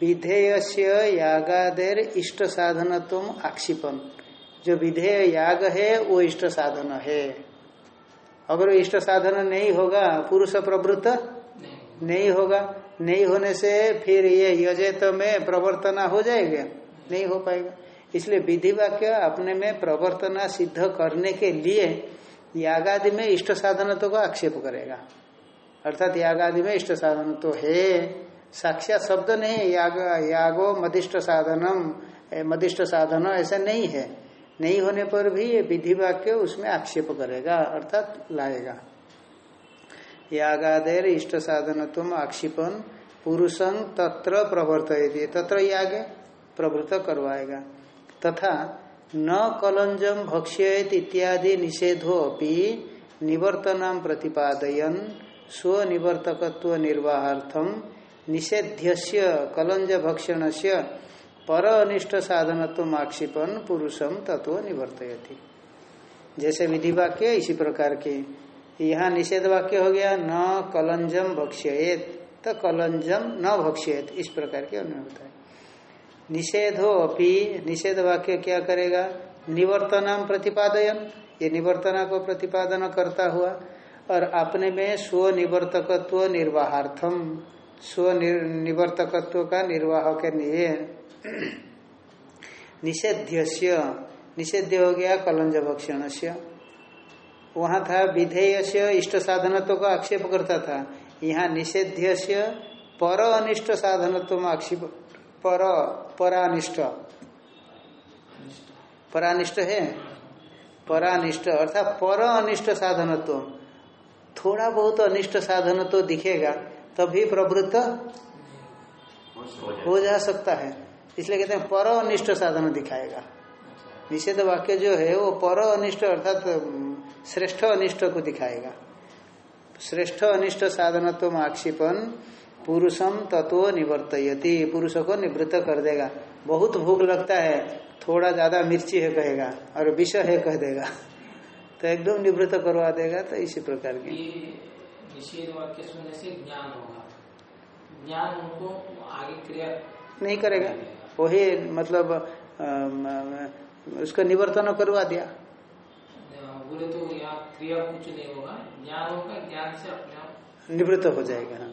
Speaker 1: विधेय से यागादेर इष्ट साधन तुम आक्षिपन। जो विधेय याग है, वो इष्ट साधन है। अगर इष्ट साधन नहीं होगा पुरुष प्रवृत्त नहीं, नहीं होगा नहीं होने से फिर ये यजेत में प्रवर्तना हो जाएगा? नहीं हो पाएगा। इसलिए विधि वाक्य अपने में प्रवर्तना सिद्ध करने के लिए यागादि में इष्ट साधन तो का आक्षेप करेगा। अर्थात यागादि में इष्ट साधन तो है साक्षात शब्द नहीं याग यागो मदिष्ट साधनम मदिष्ट साधन ऐसा नहीं है। नहीं होने पर भी ये विधि वाक्य उसमें आक्षेप करेगा, अर्थात लाएगा। यागादेर इष्ट साधन तुम आक्षिपन, पुरुषं तत्र प्रवर्त तत्र याग प्रवृत्त करवाएगा। तथा न कलंजम भक्ष्यत इत्यादि निषेधो अपि निवर्तन प्रतिपादयन स्वनिवर्तकत्व निर्वाहार्थम निषेध्य कलंज भक्षण से पर अनिष्ट साधनत्व आक्षिपन पुरुषम तत्व निवर्तयति। जैसे विधि वाक्य, इसी प्रकार के। यहाँ निषेध वाक्य हो गया, न कलंजम भक्ष्येत। तो कलंजम न भक्ष्येत, इस प्रकार के अन्य होता है। निषेधो अपि, निषेध वाक्य क्या करेगा? निवर्तनाम प्रतिपादयन। ये निवर्तना को प्रतिपादन करता हुआ, और अपने में स्व निवर्तकत्व निर्वाहार्थम स्व निवर्तकत्व का निर्वाह के लिए निषेध्य निषेध्य हो गया कलंज भक्षण से वहाँ था विधेय से इष्ट साधनत्व का आक्षेप करता था। यहाँ निषेध्य से पर अनिष्ट साधनत्व आक्षेप पर परानिष्ठ परानिष्ठ है? परानिष्ठ अर्थात पर अनिष्ट साधन तो थोड़ा बहुत अनिष्ट साधन तो दिखेगा तभी प्रवृत्त हो जा सकता है। इसलिए कहते हैं पर अनिष्ट साधन दिखाएगा। निषेध वाक्य जो है वो पर अनिष्ट अर्थात श्रेष्ठ अनिष्ट को दिखाएगा। श्रेष्ठ अनिष्ट साधनत्व आक्षेपन पुरुषम तत्व निवर्तयति पुरुष को निवृत्त कर देगा। बहुत भूख लगता है, थोड़ा ज़्यादा मिर्ची है कहेगा, और विष है कह देगा। तो एकदम निवृत्त करवा देगा तो इसी प्रकार की।
Speaker 2: निषेध वाक्य सुनने से ज्ञान होगा। ज्ञान उनको आगे क्रिया
Speaker 1: नहीं करेगा। वही मतलब उसका निवर्तन करवा दिया।
Speaker 2: बोले तो क्रिया कुछ नहीं होगा। ज्ञान होगा ज्ञान से अपने आप
Speaker 1: निवृत्त हो जाएगा हाँ।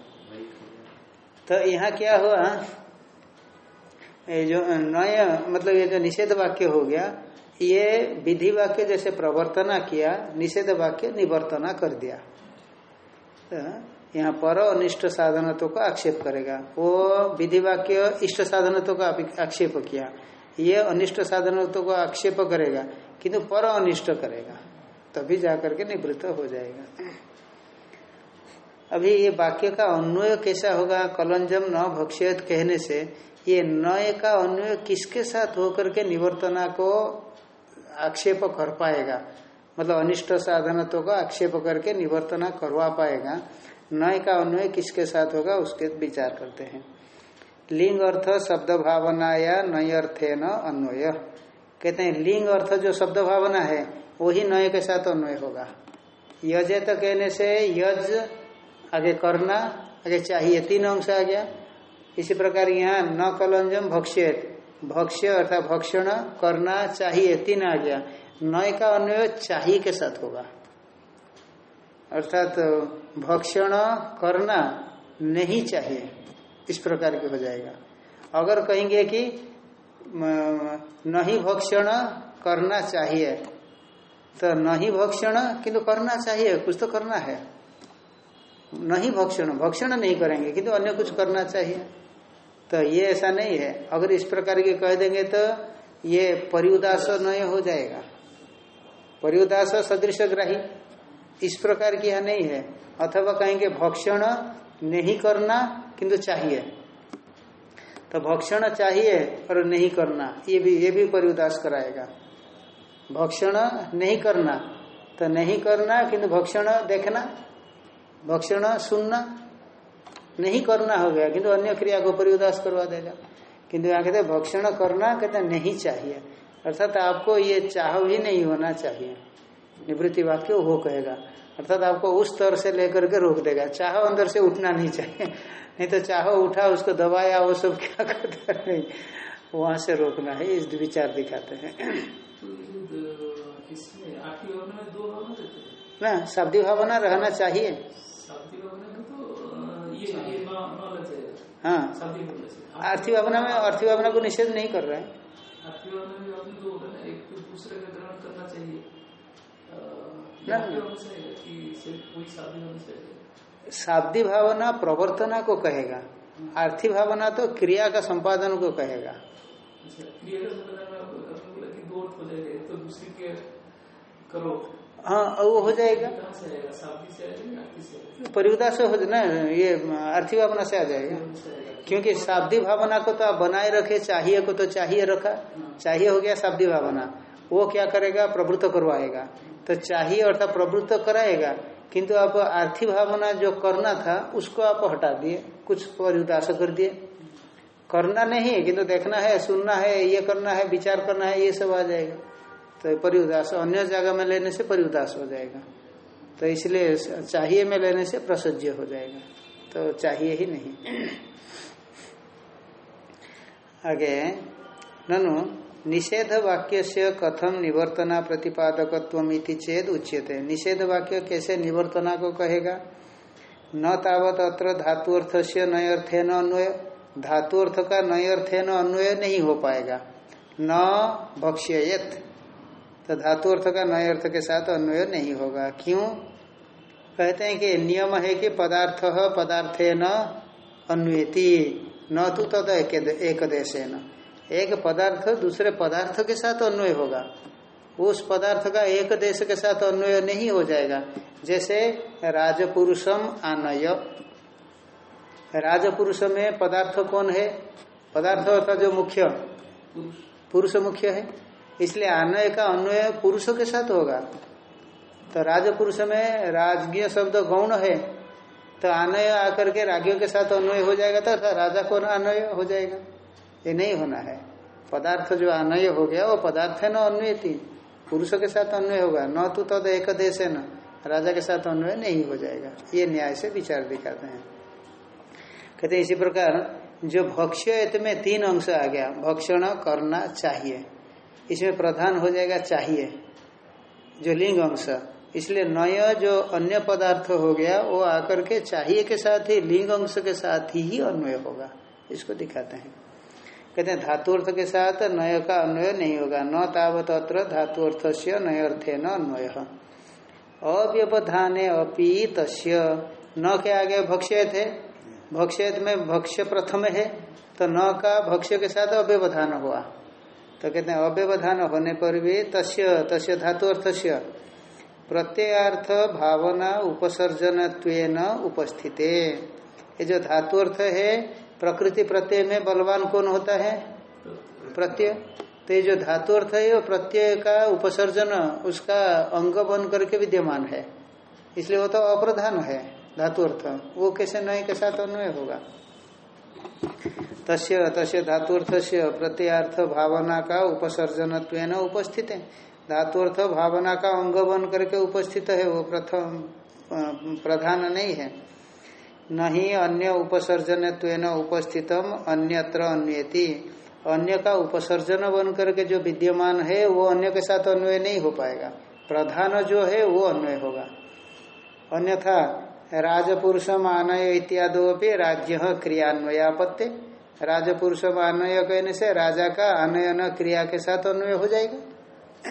Speaker 1: तो यहाँ क्या हुआ ये जो नया मतलब ये जो निषेध वाक्य हो गया ये विधि वाक्य जैसे प्रवर्तना किया निषेध वाक्य निवर्तना कर दिया। तो यहाँ पर अनिष्ट साधनत्व को आक्षेप करेगा। वो विधि वाक्य इष्ट साधनत्व का आक्षेप किया। ये अनिष्ट साधनत्व को आक्षेप करेगा, किंतु पर अनिष्ट करेगा। तभी जाकर के निवृत्त हो जाएगा। अभी ये वाक्य का अन्वय कैसा होगा? कलंजम न भक्ष्यत कहने से ये नय का अन्वय किसके साथ होकर के निवर्तना को आक्षेप कर पाएगा? मतलब अनिष्ट साधनत्व को आक्षेप करके निवर्तना करवा पाएगा। नय का अन्वय किसके साथ होगा उसके विचार करते हैं। लिंग अर्थ शब्द भावना या नय अर्थे न अन्वय। कहते हैं, लिंग अर्थ जो शब्द भावना है, वही नय के साथ अन्वय होगा। यजे तो कहने से यज आगे करना, आगे चाहिए, तीन अंश आ गया। इसी प्रकार यहाँ न कलंजम भक्ष्य भक्ष्य अर्थात भक्षण, करना, चाहिए, तीन आ गया। नय का अन्वय चाहिए के साथ होगा। अर्थात भक्षण करना नहीं चाहिए। इस प्रकार के हो जाएगा। अगर कहेंगे कि नहीं भक्षण करना चाहिए तो नहीं भक्षण किंतु करना चाहिए, कुछ तो करना है। नहीं भक्षण भक्षण नहीं करेंगे, किंतु अन्य कुछ करना चाहिए। तो ये ऐसा नहीं है। अगर इस प्रकार के कह देंगे तो ये परिउदास नय हो जाएगा। परिउदास सदृश ग्राही। इस प्रकार की यह नहीं है। अथवा कहेंगे भक्षण नहीं करना, किंतु चाहिए। तो भक्षण चाहिए और नहीं करना, ये भी ये भी परिउदास कराएगा। भक्षण नहीं करना तो नहीं करना, किंतु भक्षण देखना, भक्षण सुनना, नहीं करना हो गया, किंतु अन्य क्रिया को परिउदास करवा देगा। किंतु यहाँ कहते भक्षण करना, कहते नहीं चाहिए। अर्थात आपको ये चाह भी नहीं होना चाहिए। निवृत्ति वाक्य वो कहेगा। अर्थात आपको उस स्तर से लेकर के रोक देगा। चाहो अंदर से उठना नहीं चाहिए। नहीं तो चाहो उठा उसको दबाया वो सब क्या करता नहीं। वहाँ से रोकना है इस विचार दिखाते हैं।
Speaker 2: भावना
Speaker 1: ना शाब्दी भावना रहना चाहिए।
Speaker 2: तो
Speaker 1: हाँ। आर्थिक भावना में आर्थिक भावना को निषेध नहीं कर रहा है। शाब्दी भावना प्रवर्तना को कहेगा। आर्थिक भावना तो क्रिया का संपादन को कहेगा।
Speaker 2: अच्छा हो तो
Speaker 1: हाँ वो हो जाएगा। परिवदा से हो ना ये आर्थिक भावना से आ जाएगा। क्योंकि शाब्दी भावना को तो आप बनाए रखे चाहिए को तो चाहिए रखा। चाहिए हो गया शाब्दी भावना। वो क्या करेगा? प्रवृत्त करवाएगा। तो चाहिए अर्थात प्रवृत्त कराएगा, किंतु आप आर्थिक भावना जो करना था, उसको आप हटा दिए, कुछ परिदास कर दिए। करना नहीं, किंतु देखना है, सुनना है, ये करना है, विचार करना है, ये सब आ जाएगा। तो परिउदास अन्य जगह में लेने से परिउदास हो जाएगा। तो इसलिए चाहिए में लेने से प्रसज्य हो जाएगा। तो चाहिए ही नहीं। आगे, ननु निषेध वाक्य से कथम निवर्तना प्रतिपादकत्व चेद उच्यते। निषेध वाक्य कैसे निवर्तना को कहेगा? न तावत अत्र धातु अर्थ से नय अर्थे न अन्वय धातु अर्थ का नय अर्थे न अन्वय नहीं हो पाएगा। न भक्ष्यत तो धातु अर्थ का नय अर्थ के साथ अन्वय नहीं होगा। क्यों? कहते हैं कि नियम है कि पदार्थ पदार्थे न अन्वेति। न तो तद एक देश न एक पदार्थ दूसरे पदार्थ के साथ अन्वय होगा। उस पदार्थ का एक देश के साथ अन्वय नहीं हो जाएगा। जैसे राजपुरुषम आनय। राजपुरुष में पदार्थ कौन है? पदार्थ अर्थात जो मुख्य।
Speaker 2: पुरुष।
Speaker 1: मुख्य है। इसलिए अन्वय का अन्वय पुरुषों के साथ होगा। तो राजपुरुष में राजकीय शब्द गौण है। तो अन्वय आकर के रागियों के साथ अन्वय हो जाएगा तो राजा कौन अन्वय हो जाएगा? ये नहीं होना है। पदार्थ जो अन्वय हो गया, वो पदार्थ है न अन्वय थी पुरुषों के साथ अन्वय होगा, न तो तद एक देश है न। राजा के साथ अन्वय नहीं हो जाएगा। ये न्याय से विचार दिखाते हैं। कहते हैं इसी प्रकार, जो भक्ष्य में तीन अंश आ गया, भक्षण करना चाहिए। इसमें प्रधान हो जाएगा चाहिए, जो लिंग अंश। इसलिए नय जो अन्य पदार्थ हो गया, वो आकर के चाहिए के साथ ही, लिंग अंश के साथ ही अन्वय होगा। इसको दिखाते हैं। कहते हैं धातु अर्थ के साथ नय का अन्वय नहीं होगा। न तावत अत्र धातु अर्थ से नय अर्थे न अन्वय। अव्यवधाने अपी तस्य। न के आगे भक्ष्य थे भक्ष्य में भक्ष्य प्रथम है। तो न का भक्ष्य के साथ अव्यवधान हुआ। तो कहते हैं अव्यवधान होने पर भी तस्य तस्य धातु अर्थ से प्रत्ययार्थ भावना उपसर्जन उपस्थित। ये जो धातु अर्थ है प्रकृति प्रत्यय में बलवान कौन होता है? प्रत्यय। तो ये जो धातु अर्थ है, वो प्रत्यय का उपसर्जन, उसका अंग बन करके विद्यमान है। इसलिए वो तो अप्रधान है, धातु अर्थ। वो कैसे नए के साथ अन्वय होगा? तस्य तस्य धातु अर्थ से प्रत्यार्थ भावना का उपसर्जन उपस्थित है। धातु अर्थ भावना का अंग बन करके उपस्थित है, वो प्रथम प्रधान नहीं है। नहीं अन्य उपसर्जन उपस्थितम, अन्यत्र अन्यति। अन्य का उपसर्जन बन करके जो विद्यमान है, वो अन्य के साथ अन्वय नहीं हो पाएगा। प्रधान जो है, वो अन्वय होगा। अन्यथा राजपुरुषम आनय इत्यादि राज्य क्रियान्वयापत्य राजपुरुषम आनय कहने से राजा का आनयन क्रिया के साथ अन्वय हो जाएगा।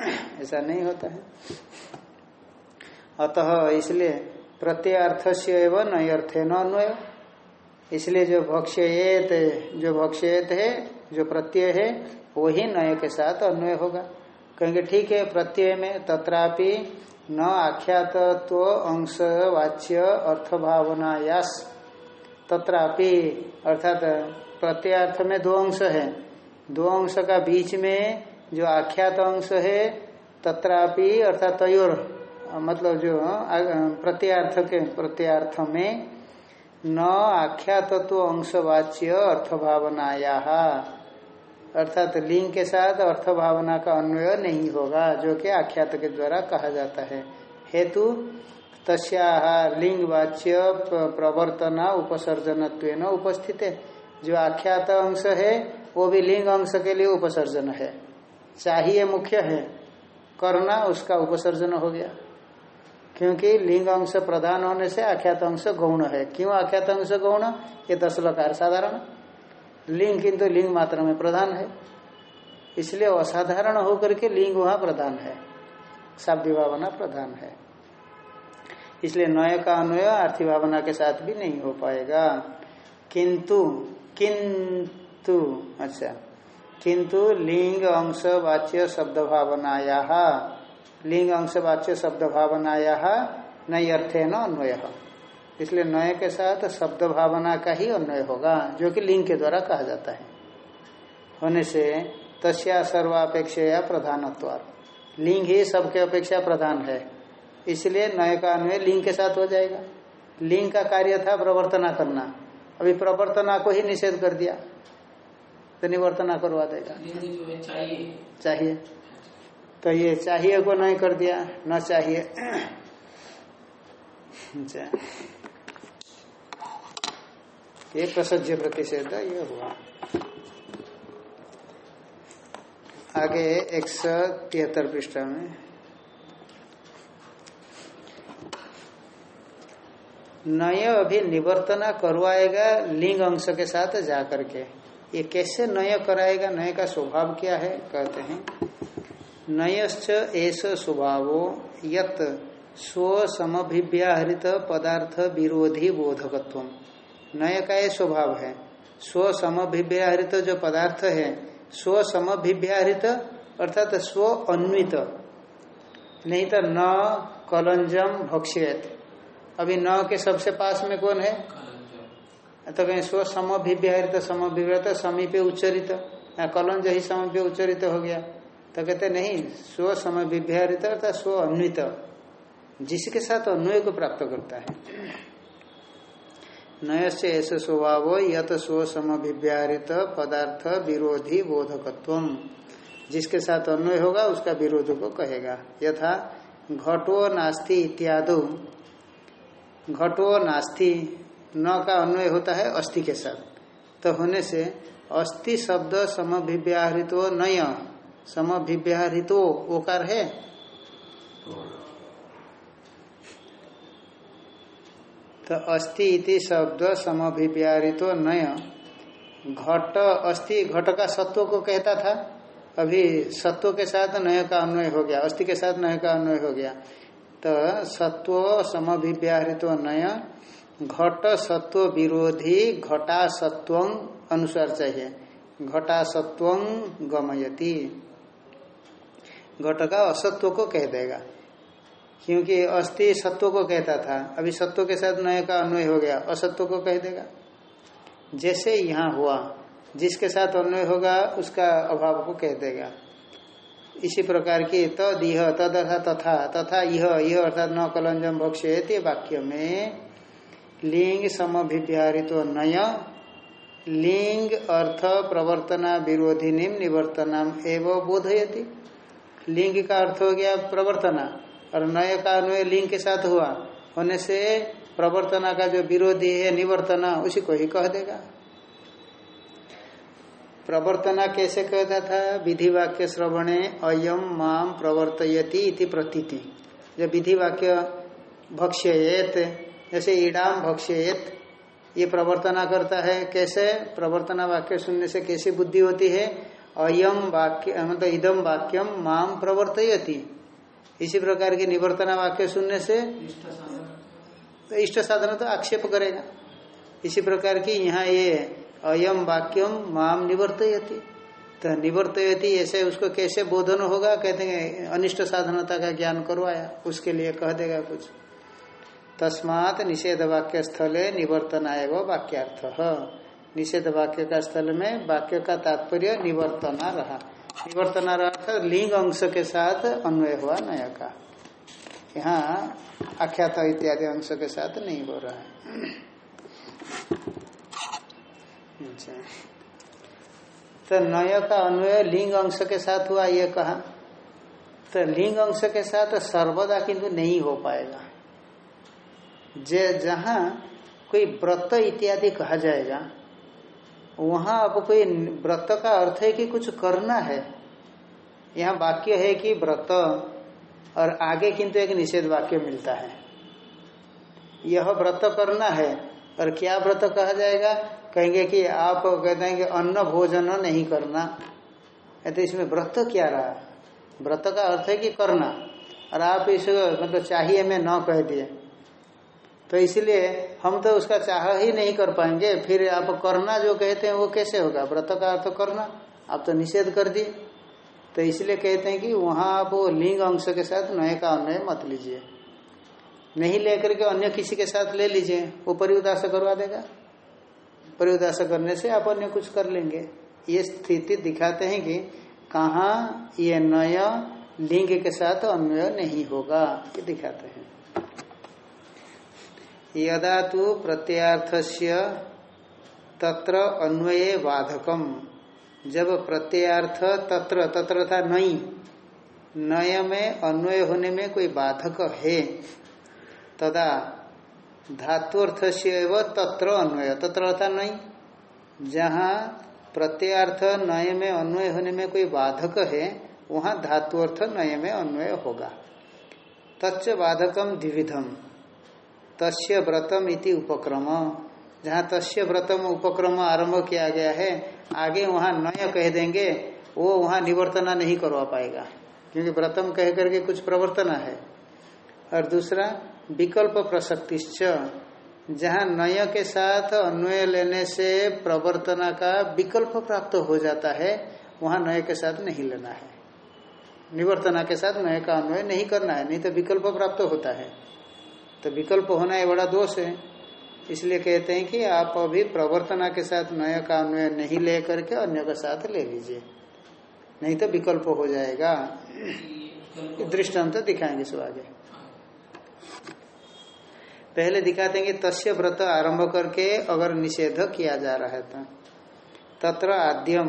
Speaker 1: ऐसा नहीं होता है। अतः इसलिए प्रत्यर्थ से एवं नयर्थे न अन्वय। इसलिए जो भक्ष्येत जो भक्ष्येत है, जो प्रत्यय है, वही नय के साथ अन्वय होगा। कहेंगे, ठीक है, प्रत्यय में तथापि न आख्यातत्व अंश वाच्य अर्थ भावनायास तथापि अर्थात प्रत्यार्थ में दो अंश है। दो अंश का बीच में जो आख्यात अंश है तथापि अर्थात तयोर मतलब जो प्रत्यार्थ के प्रत्यार्थ में न आख्या तत्व अंशवाच्य अर्थ भावनाया अर्थात लिंग के साथ अर्थ भावना का अन्वय नहीं होगा, जो कि आख्यात के द्वारा कहा जाता है। हेतु, तस्या लिंग वाच्य प्रवर्तना उपसर्जन उपस्थित है। जो आख्यात अंश है, वो भी लिंग अंश के लिए उपसर्जन है। चाहिए मुख्य है। करना उसका उपसर्जन हो गया। क्योंकि लिंग अंश प्रधान होने से आख्यात अंश गौण है। क्यों आख्यात अंश गौण? ये दस लकार साधारण। लिंग किंतु लिंग मात्रा में प्रधान है। इसलिए असाधारण होकर के लिंग वहाँ प्रधान है। शाब्दी भावना प्रधान है। इसलिए नय का अन्वय आर्थी भावना के साथ भी नहीं हो पाएगा। किंतु किंतु अच्छा। किंतु लिंग, अंश, वाच्य शब्द भावनाया लिंग अंशवाच्य शब्द भावनाया नई अर्थे न अन्वय। इसलिए नय के साथ शब्द भावना का ही अन्वय होगा जो कि लिंग के द्वारा कहा जाता है। होने से तस्या सर्वापेक्ष या प्रधानत्व लिंग ही सबके अपेक्षा प्रधान है। इसलिए नय का अन्वय लिंग के साथ हो जाएगा। लिंग का कार्य था प्रवर्तना करना। अभी प्रवर्तना को ही निषेध कर दिया। तो निवर्तना करवा देगा।
Speaker 2: चाहिए।
Speaker 1: चाहिए। तो ये चाहिए को नहीं कर दिया, न चाहिए। अच्छा। ये प्रसज्य प्रतिषेध ये हुआ। आगे एक सौ तिहत्तर पृष्ठ में। नय अभी निवर्तना करवाएगा लिंग अंश के साथ जाकर के। ये कैसे नय कराएगा? नय का स्वभाव क्या है? कहते हैं। नयश्च एस स्वभाव यत स्व समभिव्याहृत पदार्थ विरोधी बोधकत्व नय का ये स्वभाव है? स्व समभिव्याहृत जो पदार्थ है स्व समभिव्याहृत अर्थात स्व अन्वित नहीं तो न कलंजम भक्ष्यत। अभी न के सबसे पास में कौन है? तो कहीं स्व समभिव्याहृत समभिव्याहृत समीपे उच्चरित। कलंज ही समीपे उच्चरित हो गया। तो कहते नहीं, स्व समभिव्याहृत अर्थात स्व अन्वित। जिसके साथ अन्वय को प्राप्त करता है। नय से ऐसे स्वभाव यत स्व समभिव्याहृत पदार्थ विरोधी बोधकत्व जिसके साथ अन्वय होगा, उसका विरोध को कहेगा। यथा, घटो नास्ति इत्यादि। घटो नास्ति, न का अन्वय होता है अस्थि के साथ। तो होने से अस्थि शब्द समभिव्याहृतो नय। समभिव्याहृतो ओकार है। तो अस्थि इति शब्द समभिव्याहृतो नय। घट अस्थि, घट का सत्व को कहता था। अभी सत्व के साथ नय का अन्वय हो गया, अस्थि के साथ नय का अन्वय हो गया। तो सत्व समभिव्याहृत नय, घट सत्व विरोधी घटा सत्व अनुसार चाहिए घटा सत्व गमयति। घट का असत्व को कह देगा। क्योंकि अस्थि सत्व को कहता था। अभी सत्व के साथ नय का अन्वय हो गया, असत्व को कह देगा। जैसे यहाँ हुआ, जिसके साथ अन्वय होगा, उसका अभाव को कह देगा। इसी प्रकार की तद यह तद अर्थात तथा तथा यह यह अर्थात न कलंजम भक्ष्य वाक्य में लिंग समभिव्याहृत नय, लिंग अर्थ प्रवर्तना विरोधिनी निवर्तनाम एवं बोधयति। लिंग का अर्थ हो गया प्रवर्तना और नय का अन्वय लिंग के साथ हुआ। होने से प्रवर्तना का जो विरोधी है, निवर्तना, उसी को ही कह देगा। प्रवर्तना कैसे कहता था? विधि वाक्य श्रवणे अयम माम प्रवर्तयति इति प्रतीति। जब विधि वाक्य भक्ष्येत, जैसे इडाम भक्ष्येत, ये प्रवर्तना करता है। कैसे? प्रवर्तना वाक्य सुनने से कैसी बुद्धि होती है? अयम वाक्य मतलब इदम वाक्यम माम प्रवर्तयति। इसी प्रकार की निवर्तना वाक्य सुनने से तो इष्ट साधन तो आक्षेप करेगा। इसी प्रकार की यहाँ ये अयम वाक्यम माम निवर्तयति। तो निवर्तयति ऐसे उसको कैसे बोधन होगा? कहते हैं, अनिष्ट साधनता का ज्ञान करवाया। उसके लिए कह देगा कुछ। तस्मात निषेध वाक्य स्थले निवर्तन आएगा वाक्यार्थ। निषेध वाक्य का स्थल में वाक्य का तात्पर्य निवर्तना रहा। निवर्तना रहा था लिंग अंश के साथ अन्वय हुआ नया का। यहाँ आख्यात इत्यादि अंश के साथ नहीं हो रहा है। अच्छा। तो नय का अन्वय लिंग अंश के साथ हुआ ये कहा। तो लिंग अंश के साथ सर्वदा किंतु नहीं हो पाएगा। जे जहाँ कोई व्रत इत्यादि कहा जाएगा वहाँ अब कोई व्रत का अर्थ है कि कुछ करना है। यहाँ वाक्य है कि व्रत, और आगे किंतु एक निषेध वाक्य मिलता है। यह व्रत करना है, और क्या व्रत कहा जाएगा? कहेंगे कि आप कहते हैं कि अन्न भोजन नहीं करना। तो इसमें व्रत क्या रहा? व्रत का अर्थ है कि करना। और आप इस मतलब चाहिए मैं न कह दिए। तो इसलिए हम तो उसका चाह ही नहीं कर पाएँगे। फिर आप करना जो कहते हैं, वो कैसे होगा? व्रत का अर्थ करना। आप तो निषेध कर दिए। तो इसलिए कहते हैं कि वहाँ आप वो लिंग अंश के साथ नए का अन्वय मत लीजिए। नहीं लेकर के अन्य किसी के साथ ले लीजिए। वो परिउदास करवा देगा। परिउदास करने से आप अन्य कुछ कर लेंगे। ये स्थिति दिखाते हैं कि कहा ये नया लिंग के साथ अन्वय नहीं होगा। ये दिखाते हैं। यदा तो प्रत्यार्थस्य तत्र अन्वये बाधकम जब प्रत्यार्थ तत्र तत्र था नई नय में अन्वय होने में कोई बाधक है। तदा धातुअर्थ से तत्र अन्वय, तत्र था नहीं। जहाँ प्रत्यार्थ नय में अन्वय होने में कोई बाधक है, वहाँ धातुअर्थ नय में अन्वय होगा। तच्च बाधकम द्विविधम। तस्य व्रतम इति उपक्रम। जहाँ तस्य व्रतम उपक्रम आरंभ किया गया है, आगे वहाँ नय कह देंगे, वो वहाँ निवर्तना नहीं करवा पाएगा। क्योंकि व्रतम कह करके कुछ प्रवर्तना है। और दूसरा, विकल्प प्रसक्तिश्च। जहाँ नय के साथ अन्वय लेने से प्रवर्तना का विकल्प प्राप्त हो जाता है, वहाँ नय के साथ नहीं लेना है। निवर्तना के साथ नय का अन्वय नहीं करना है, नहीं तो विकल्प प्राप्त होता है। तो विकल्प होना है बड़ा दोष है। इसलिए कहते हैं कि आप अभी प्रवर्तना के साथ नया का अन्वय नहीं ले करके अन्य के साथ ले लीजिए। नहीं तो विकल्प हो जाएगा। दृष्टांत तो दिखाएँगे सो आगे। पहले दिखाते हैं कि तस्य व्रत आरंभ करके अगर निषेध किया जा रहा है तो। तत्र आद्यम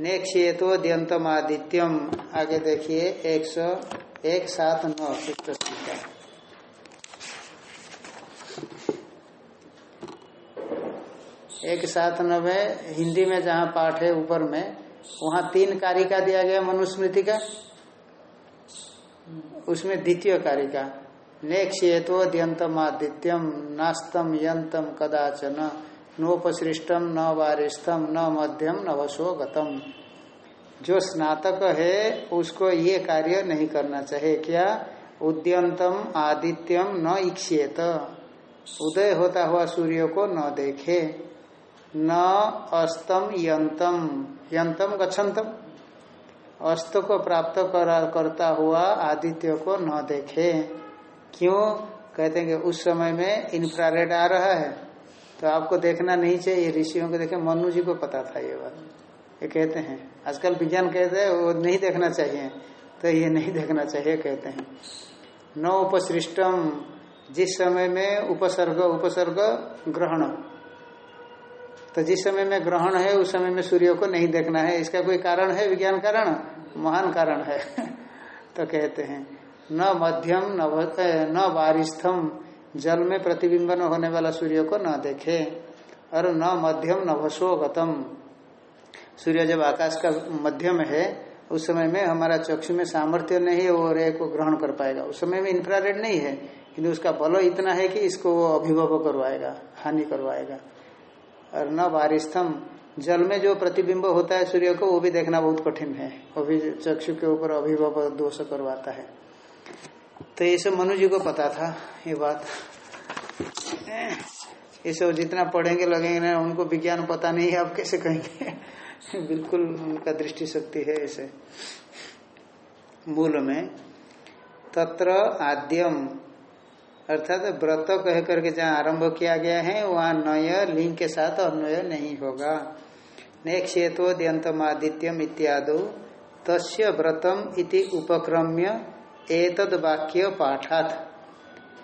Speaker 1: नेक्षेतो द्यंतम आदित्यम। आगे देखिए, एक सौ एक सात नौ एक सात नब्बे हिंदी में जहाँ पाठ है ऊपर में, वहाँ तीन कारिका दिया गया मनुस्मृति का। उसमें द्वितीय कारिका नेक्षेतो द्यंतम आदित्यम नास्तम यंतम कदाचन, नोपसृष्टम न वारिष्ठम न मध्यम न वसो गतम जो स्नातक है, उसको ये कार्य नहीं करना चाहिए क्या? उद्यंतम आदित्यम न इक्षेत उदय होता हुआ सूर्य को न देखे। न अस्तम यंतम। यंतम गच्छन्तम। अस्त को प्राप्त करा, करता हुआ आदित्य को न देखे। क्यों? कहते हैं कि उस समय में इंफ्रारेड आ रहा है। तो आपको देखना नहीं चाहिए। ऋषियों को देखे, मनु जी को पता था ये बात। ये कहते हैं। आजकल विज्ञान कहते हैं, वो नहीं देखना चाहिए। तो ये नहीं देखना चाहिए, कहते हैं। न उपसृष्टम। जिस समय में उपसर्ग उपसर्ग ग्रहण तो जिस समय में ग्रहण है, उस समय में सूर्य को नहीं देखना है। इसका कोई कारण है? विज्ञान कारण? महान कारण है। तो कहते हैं, न मध्यम, न बारिस्थम जल में प्रतिबिंबन होने वाला सूर्य को न देखे। और न मध्यम, न भसो गतम सूर्य जब आकाश का मध्यम है, उस समय में हमारा चक्षु में सामर्थ्य नहीं है, वो रे को ग्रहण कर पाएगा। उस समय में इंफ्रारेड नहीं है, किंतु उसका बल इतना है कि इसको वो अभिभव करवाएगा, हानि करवाएगा। और न बारिस्थम जल में जो प्रतिबिंब होता है सूर्य को, वो भी देखना बहुत कठिन है। वो भी चक्षु के ऊपर अभिभव दोष करवाता है। तो ये सब मनु जी को पता था, ये बात। ये सब जितना पढ़ेंगे, लगेंगे ना उनको विज्ञान पता नहीं है, आप कैसे कहेंगे? बिल्कुल उनका दृष्टि शक्ति है ऐसे मूल में, तत्र आद्यम। अर्थात व्रत कह करके जहाँ आरंभ किया गया है, वहाँ नय, लिंग के साथ अन्वय नहीं होगा। नेक्षेतो द्यंतमादित्यम इत्यादि। तस्य व्रतम इति उपक्रम्य एतद वाक्य पाठात।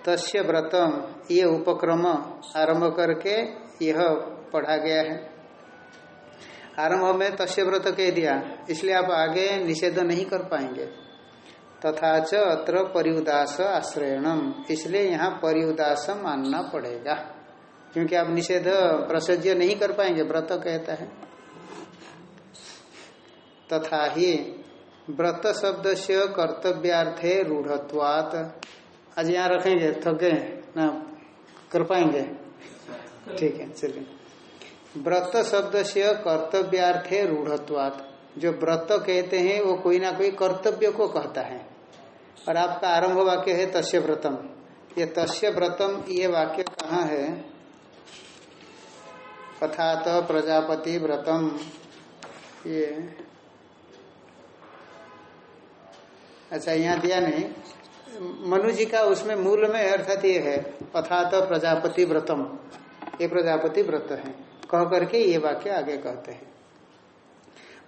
Speaker 1: तस्य व्रतम, ये उपक्रम आरंभ करके यह पढ़ा गया है। आरंभ में तस्य व्रत कह दिया, इसलिए आप आगे निषेध नहीं कर पाएँगे। तथा च अत्र परिउदास आश्रयणम। इसलिए यहाँ परिउदास मानना पड़ेगा। क्योंकि आप निषेध प्रसज्य नहीं कर पाएँगे, व्रत कहता है। तथा ही व्रत शब्द से कर्तव्यार्थे रूढ़त्वात। आज यहाँ रखेंगे, थके, ना, कर पाएँगे? ठीक है, चलिए। व्रत शब्द से कर्तव्यार्थे रूढ़त्वात। जो व्रत कहते हैं, वो कोई ना कोई कर्तव्य को कहता है। और आपका आरंभ वाक्य है तस्य व्रतम। ये तस्य व्रतम, ये वाक्य कहाँ है? कथात प्रजापति व्रतम। ये अच्छा यहाँ दिया नहीं। मनु जी का उसमें मूल में अर्थात ये है अथात प्रजापति व्रतम। ये प्रजापति व्रत है। कह करके ये वाक्य आगे कहते हैं।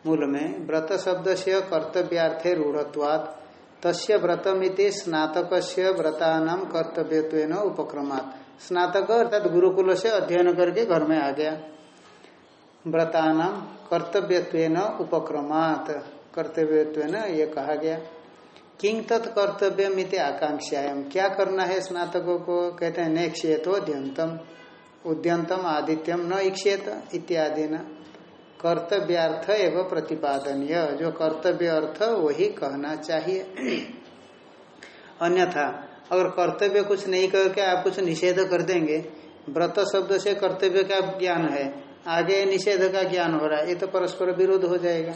Speaker 1: मूल में, व्रत शब्द से कर्तव्यार्थे रूढ़त्वात्। तस्य व्रतमिति स्नातक से व्रतानाम कर्तव्य उपक्रमात्। स्नातक अर्थात गुरुकुल से अध्ययन करके घर में आ गया। व्रतानाम कर्तव्य उपक्रमात्। कर्तव्य ये कहा गया। किंग तत्कर्तव्य मित आकांक्षायाम क्या करना है स्नातकों को? कहते हैं, नेक्षेत अध्यंतम उद्यंतम आदित्यम न इक्षेत इत्यादि न कर्तव्यार्थ एवं प्रतिपादनीय। जो कर्तव्य अर्थ, वही कहना चाहिए। अन्यथा, अगर कर्तव्य कुछ नहीं करके आप कुछ निषेध कर देंगे, व्रत शब्द से कर्तव्य का ज्ञान है, आगे निषेध का ज्ञान हो रहा है, ये तो परस्पर विरोध हो जाएगा।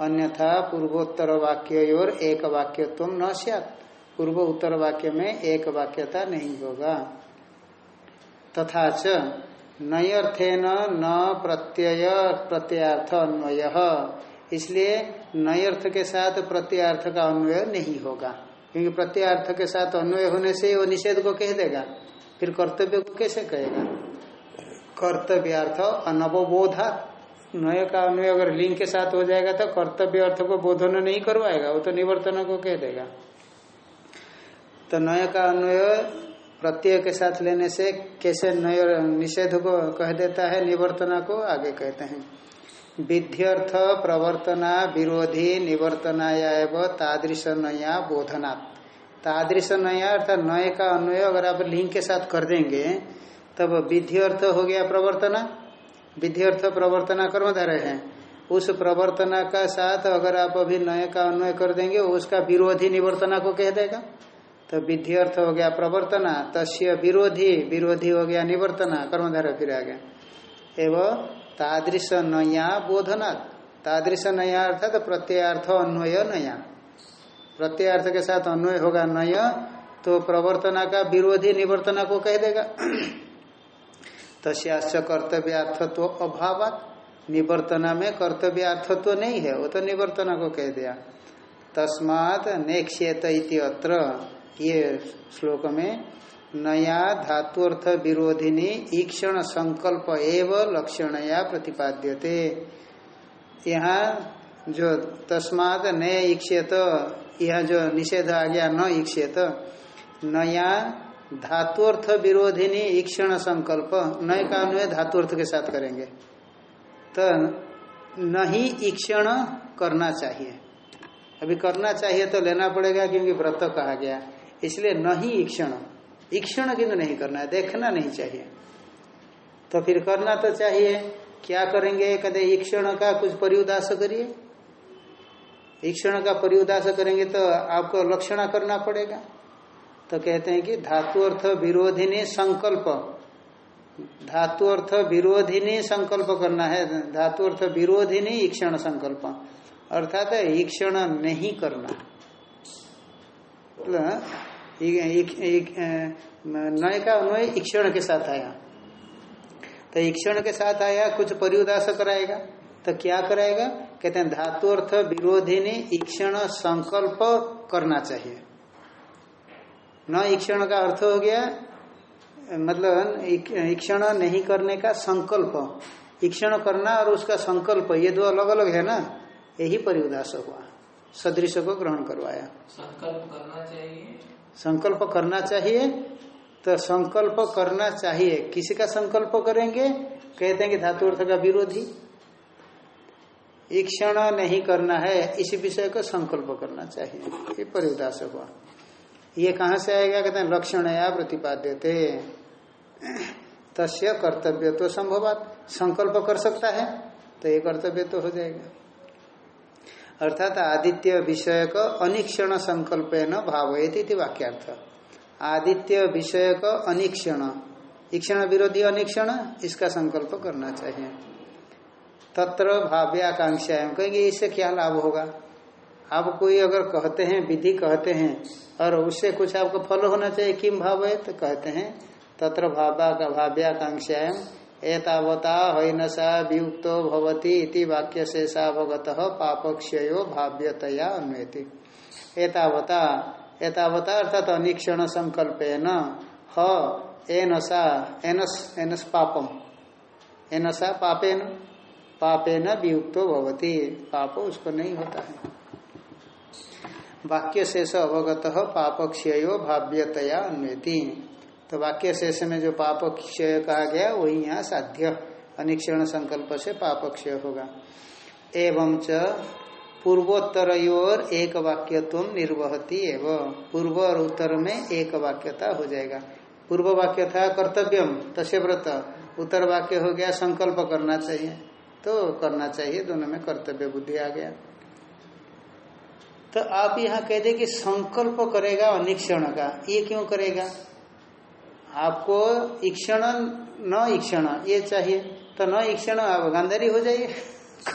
Speaker 1: अन्यथा, पूर्वोत्तर वाक्य और एक वाक्य तुम न पूर्व उत्तर वाक्य में एक वाक्यता नहीं होगा। तथा च नयर्थेन न प्रत्यय प्रत्यार्थ अन्वय। इसलिए नयर्थ के साथ प्रत्यार्थ का अन्वय नहीं होगा। क्योंकि प्रत्यार्थ के साथ अन्वय होने से वो निषेध को कह देगा। फिर कर्तव्य को कैसे कहेगा? कर्तव्यार्थ अनवबोधा। नय का अन्वय अगर लिंग के साथ हो जाएगा तो कर्तव्य अर्थ को बोधन नहीं करवाएगा, वो तो निवर्तन को कह देगा। तो नय का अन्वय प्रत्यय के साथ लेने से कैसे नय निषेध को कह देता है निवर्तना को आगे कहते हैं। विध्यर्थ प्रवर्तना विरोधी निवर्तनाया तादृश नया बोधना तादृश नया अर्थात नय का अन्वय अगर आप लिंग के साथ कर देंगे, तब विधि अर्थ हो गया प्रवर्तना। विधि अर्थ प्रवर्तना कर्मधारय है। उस प्रवर्तना का साथ अगर आप अभी नए का अन्वय कर देंगे, उसका विरोधी निवर्तना को कह देगा। तो विधि अर्थ हो गया प्रवर्तना, तस्य विरोधी विरोधी हो गया निवर्तना कर्मधारय फिर आ गया। एवं तादृश नया बोधना तादृश नया अर्थात प्रत्ययार्थ, अन्वय, नया। प्रत्ययार्थ के साथ अन्वय होगा, नय तो प्रवर्तना का विरोधी निवर्तना को कह देगा। तस्याश्च कर्तव्यार्थत्व अभाव निवर्तना में कर्तव्य कर्तव्यार्थत्व नहीं है, वो तो निवर्तना को कह दिया। तस्मात नेक्षेत अत्र। ये श्लोक में, नया धातुअर्थ विरोधिनी ईक्षण संकल्प एव लक्षणया प्रतिपाद्यते। यहाँ जो तस्मात न ईक्षेत, यह जो निषेध आ गया, न ईक्षेत, नया धातुअर्थ विरोधिनी ईक्षण संकल्प नए का अन्वय धातुअर्थ के साथ करेंगे। तो नहीं ईक्षण करना चाहिए। अभी करना चाहिए तो लेना पड़ेगा क्योंकि व्रत कहा गया। इसलिए नहीं ईक्षण। ईक्षण किंतु नहीं करना है, देखना नहीं चाहिए। तो फिर करना तो चाहिए। क्या करेंगे? कहते ईक्षण का कुछ परिउदास करिए। ईक्षण का परिउदास करेंगे तो आपको लक्षणा करना पड़ेगा। तो कहते हैं कि धातु अर्थ विरोधिनी संकल्प। धातु अर्थ विरोधिनी संकल्प करना है। धातु अर्थ विरोधिनी ईक्षण संकल्प। अर्थात ईक्षण नहीं करना। नय का अन्वय ईक्षण के साथ आया। तो ईक्षण के साथ आया, कुछ परिउदास कराएगा। तो क्या कराएगा? कहते हैं, धातु अर्थ विरोधिनी ईक्षण संकल्प करना चाहिए। न ईक्षण का अर्थ हो गया मतलब ईक्षण नहीं करने का संकल्प। ईक्षण करना और उसका संकल्प, ये दो अलग अलग है ना? यही परिउदास हुआ, सदृश को ग्रहण करवाया।
Speaker 2: संकल्प करना चाहिए।
Speaker 1: संकल्प करना चाहिए। तो संकल्प करना चाहिए। किसी का संकल्प करेंगे, कहते हैं कि धातु अर्थ का विरोधी। ईक्षण नहीं करना है, इस विषय को संकल्प करना चाहिए। ये परिउदास हुआ। ये कहाँ से आएगा? कहते हैं लक्षण या प्रतिपाद्य थे तस्य कर्तव्य तो संभवात। संकल्प कर सकता है तो ये कर्तव्य तो हो जाएगा। अर्थात आदित्य विषय का अनिक्षण संकल्प न भावयती वाक्यार्थ। आदित्य विषय का अनिक्षण। ईक्षण विरोधी अनिक्षण, इसका संकल्प करना चाहिए। तत्र भाव्याकांक्षा कहेंगे, इससे क्या लाभ होगा? आप कोई अगर कहते हैं, विधि कहते हैं, और उससे कुछ आपको फल होना चाहिए, किम भाव है तो कहते हैं, तत्र भावा का भाव्याकांक्षा एतावता हैनसा वियुक्तो इति वाक्य शेषावगत पापक्षयो भाव्यतया अन्वेति। एतावता एतावता अर्थात अनिक्षण संकल्प न ह, एनसा, एनस एनस पापम। एनसा पापेन पापेन वियुक्तो भवती। पाप उसको नहीं होता है। वाक्य शेष अवगत पाप क्षयो भाव्यतया अन्वेति। तो वाक्य शेष में जो पाप क्षय कहा गया, वही यहाँ साध्य अनिक्षण संकल्प से पाप क्षय होगा। एवं च पूर्वोत्तर और एक वाक्यत्व निर्वहती एवं, पूर्व और उत्तर में एक वाक्यता हो जाएगा। पूर्व वाक्य था कर्तव्यम तस्य व्रत, उत्तर वाक्य हो गया संकल्प करना चाहिए। तो करना चाहिए, दोनों में कर्तव्य बुद्धि आ गया। तो आप यहाँ कह दे कि संकल्प करेगा अनिक्षण का, ये क्यों करेगा? आपको ईक्षण न ईक्षण ये चाहिए। तो न ईक्षण आप गांधारी हो जाइए।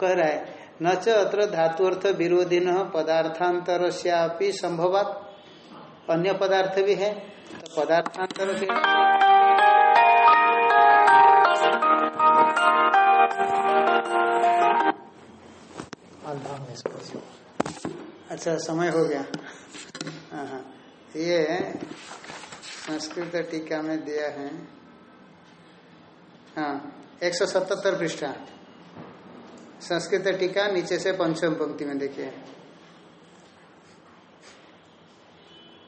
Speaker 1: कह रहा है न च अत्र धातु अर्थ विरोधी न पदार्थांतर से संभवात। अन्य पदार्थ भी है तो पदार्थांतर से अच्छा समय हो गया। हाँ हाँ। ये संस्कृत टीका में दिया है। हाँ एक सौ सतहत्तर पृष्ठा। संस्कृत टीका नीचे से पंचम पंक्ति में देखिए।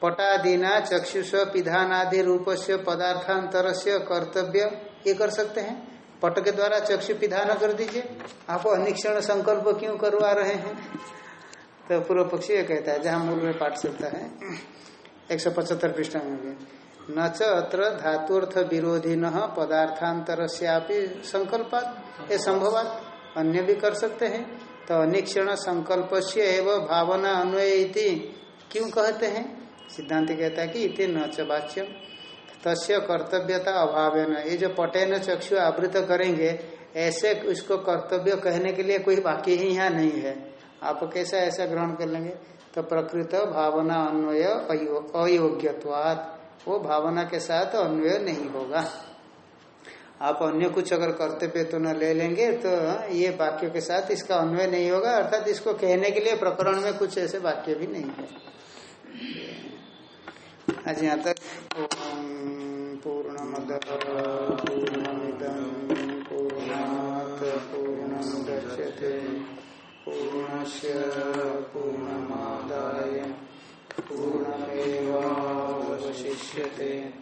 Speaker 1: पटादीना चक्षुष पिधानादि रूप से पदार्थांतर से कर्तव्य ये कर सकते हैं। पट के द्वारा चक्षु पिधान कर दीजिए। आप अनिक्षण संकल्प क्यों करवा रहे हैं? तो पूर्व पक्षी ये कहता है, जहाँ मूल में पाठ सकता है। एक सौ पचहत्तर पृष्ठ में न च अत्र विरोधी न पदार्थांतर संकल्पात, ये संभवात, अन्य भी कर सकते हैं। तो अनिक्षण संकल्प से एवं भावना अन्वय क्यों कहते हैं? सिद्धांत कहता है कि इति न च वाच्यम। कर्तव्यता अभाव ये जो पटेन चक्षु आवृत करेंगे, ऐसे उसको कर्तव्य कहने के लिए कोई वाक्य ही यहाँ नहीं है। आप कैसा ऐसा ग्रहण कर लेंगे? तो प्रकृत भावना अन्वय अयोग्यवाद वो भावना के साथ अन्वय नहीं होगा। आप अन्य कुछ अगर कर्तव्य तो न ले लेंगे तो ये वाक्य के साथ इसका अन्वय नहीं होगा, अर्थात इसको कहने के लिए प्रकरण में कुछ ऐसे वाक्य भी नहीं है। आज यहाँ तक। पूर्ण मद पूर्णात पूर्णमुदच्यते। पूर्णस्य पूर्णमादाय पूर्णमेवावशिष्यते।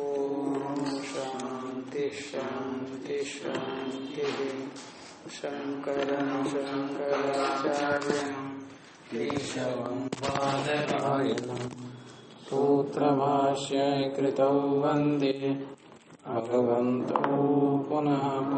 Speaker 1: ओम शांति शांति शांति शंकर शंकराचार्य केशवं बादरायणम् सूत्रभाष्य कृतौ वंदे। भगवन्तौ पुनः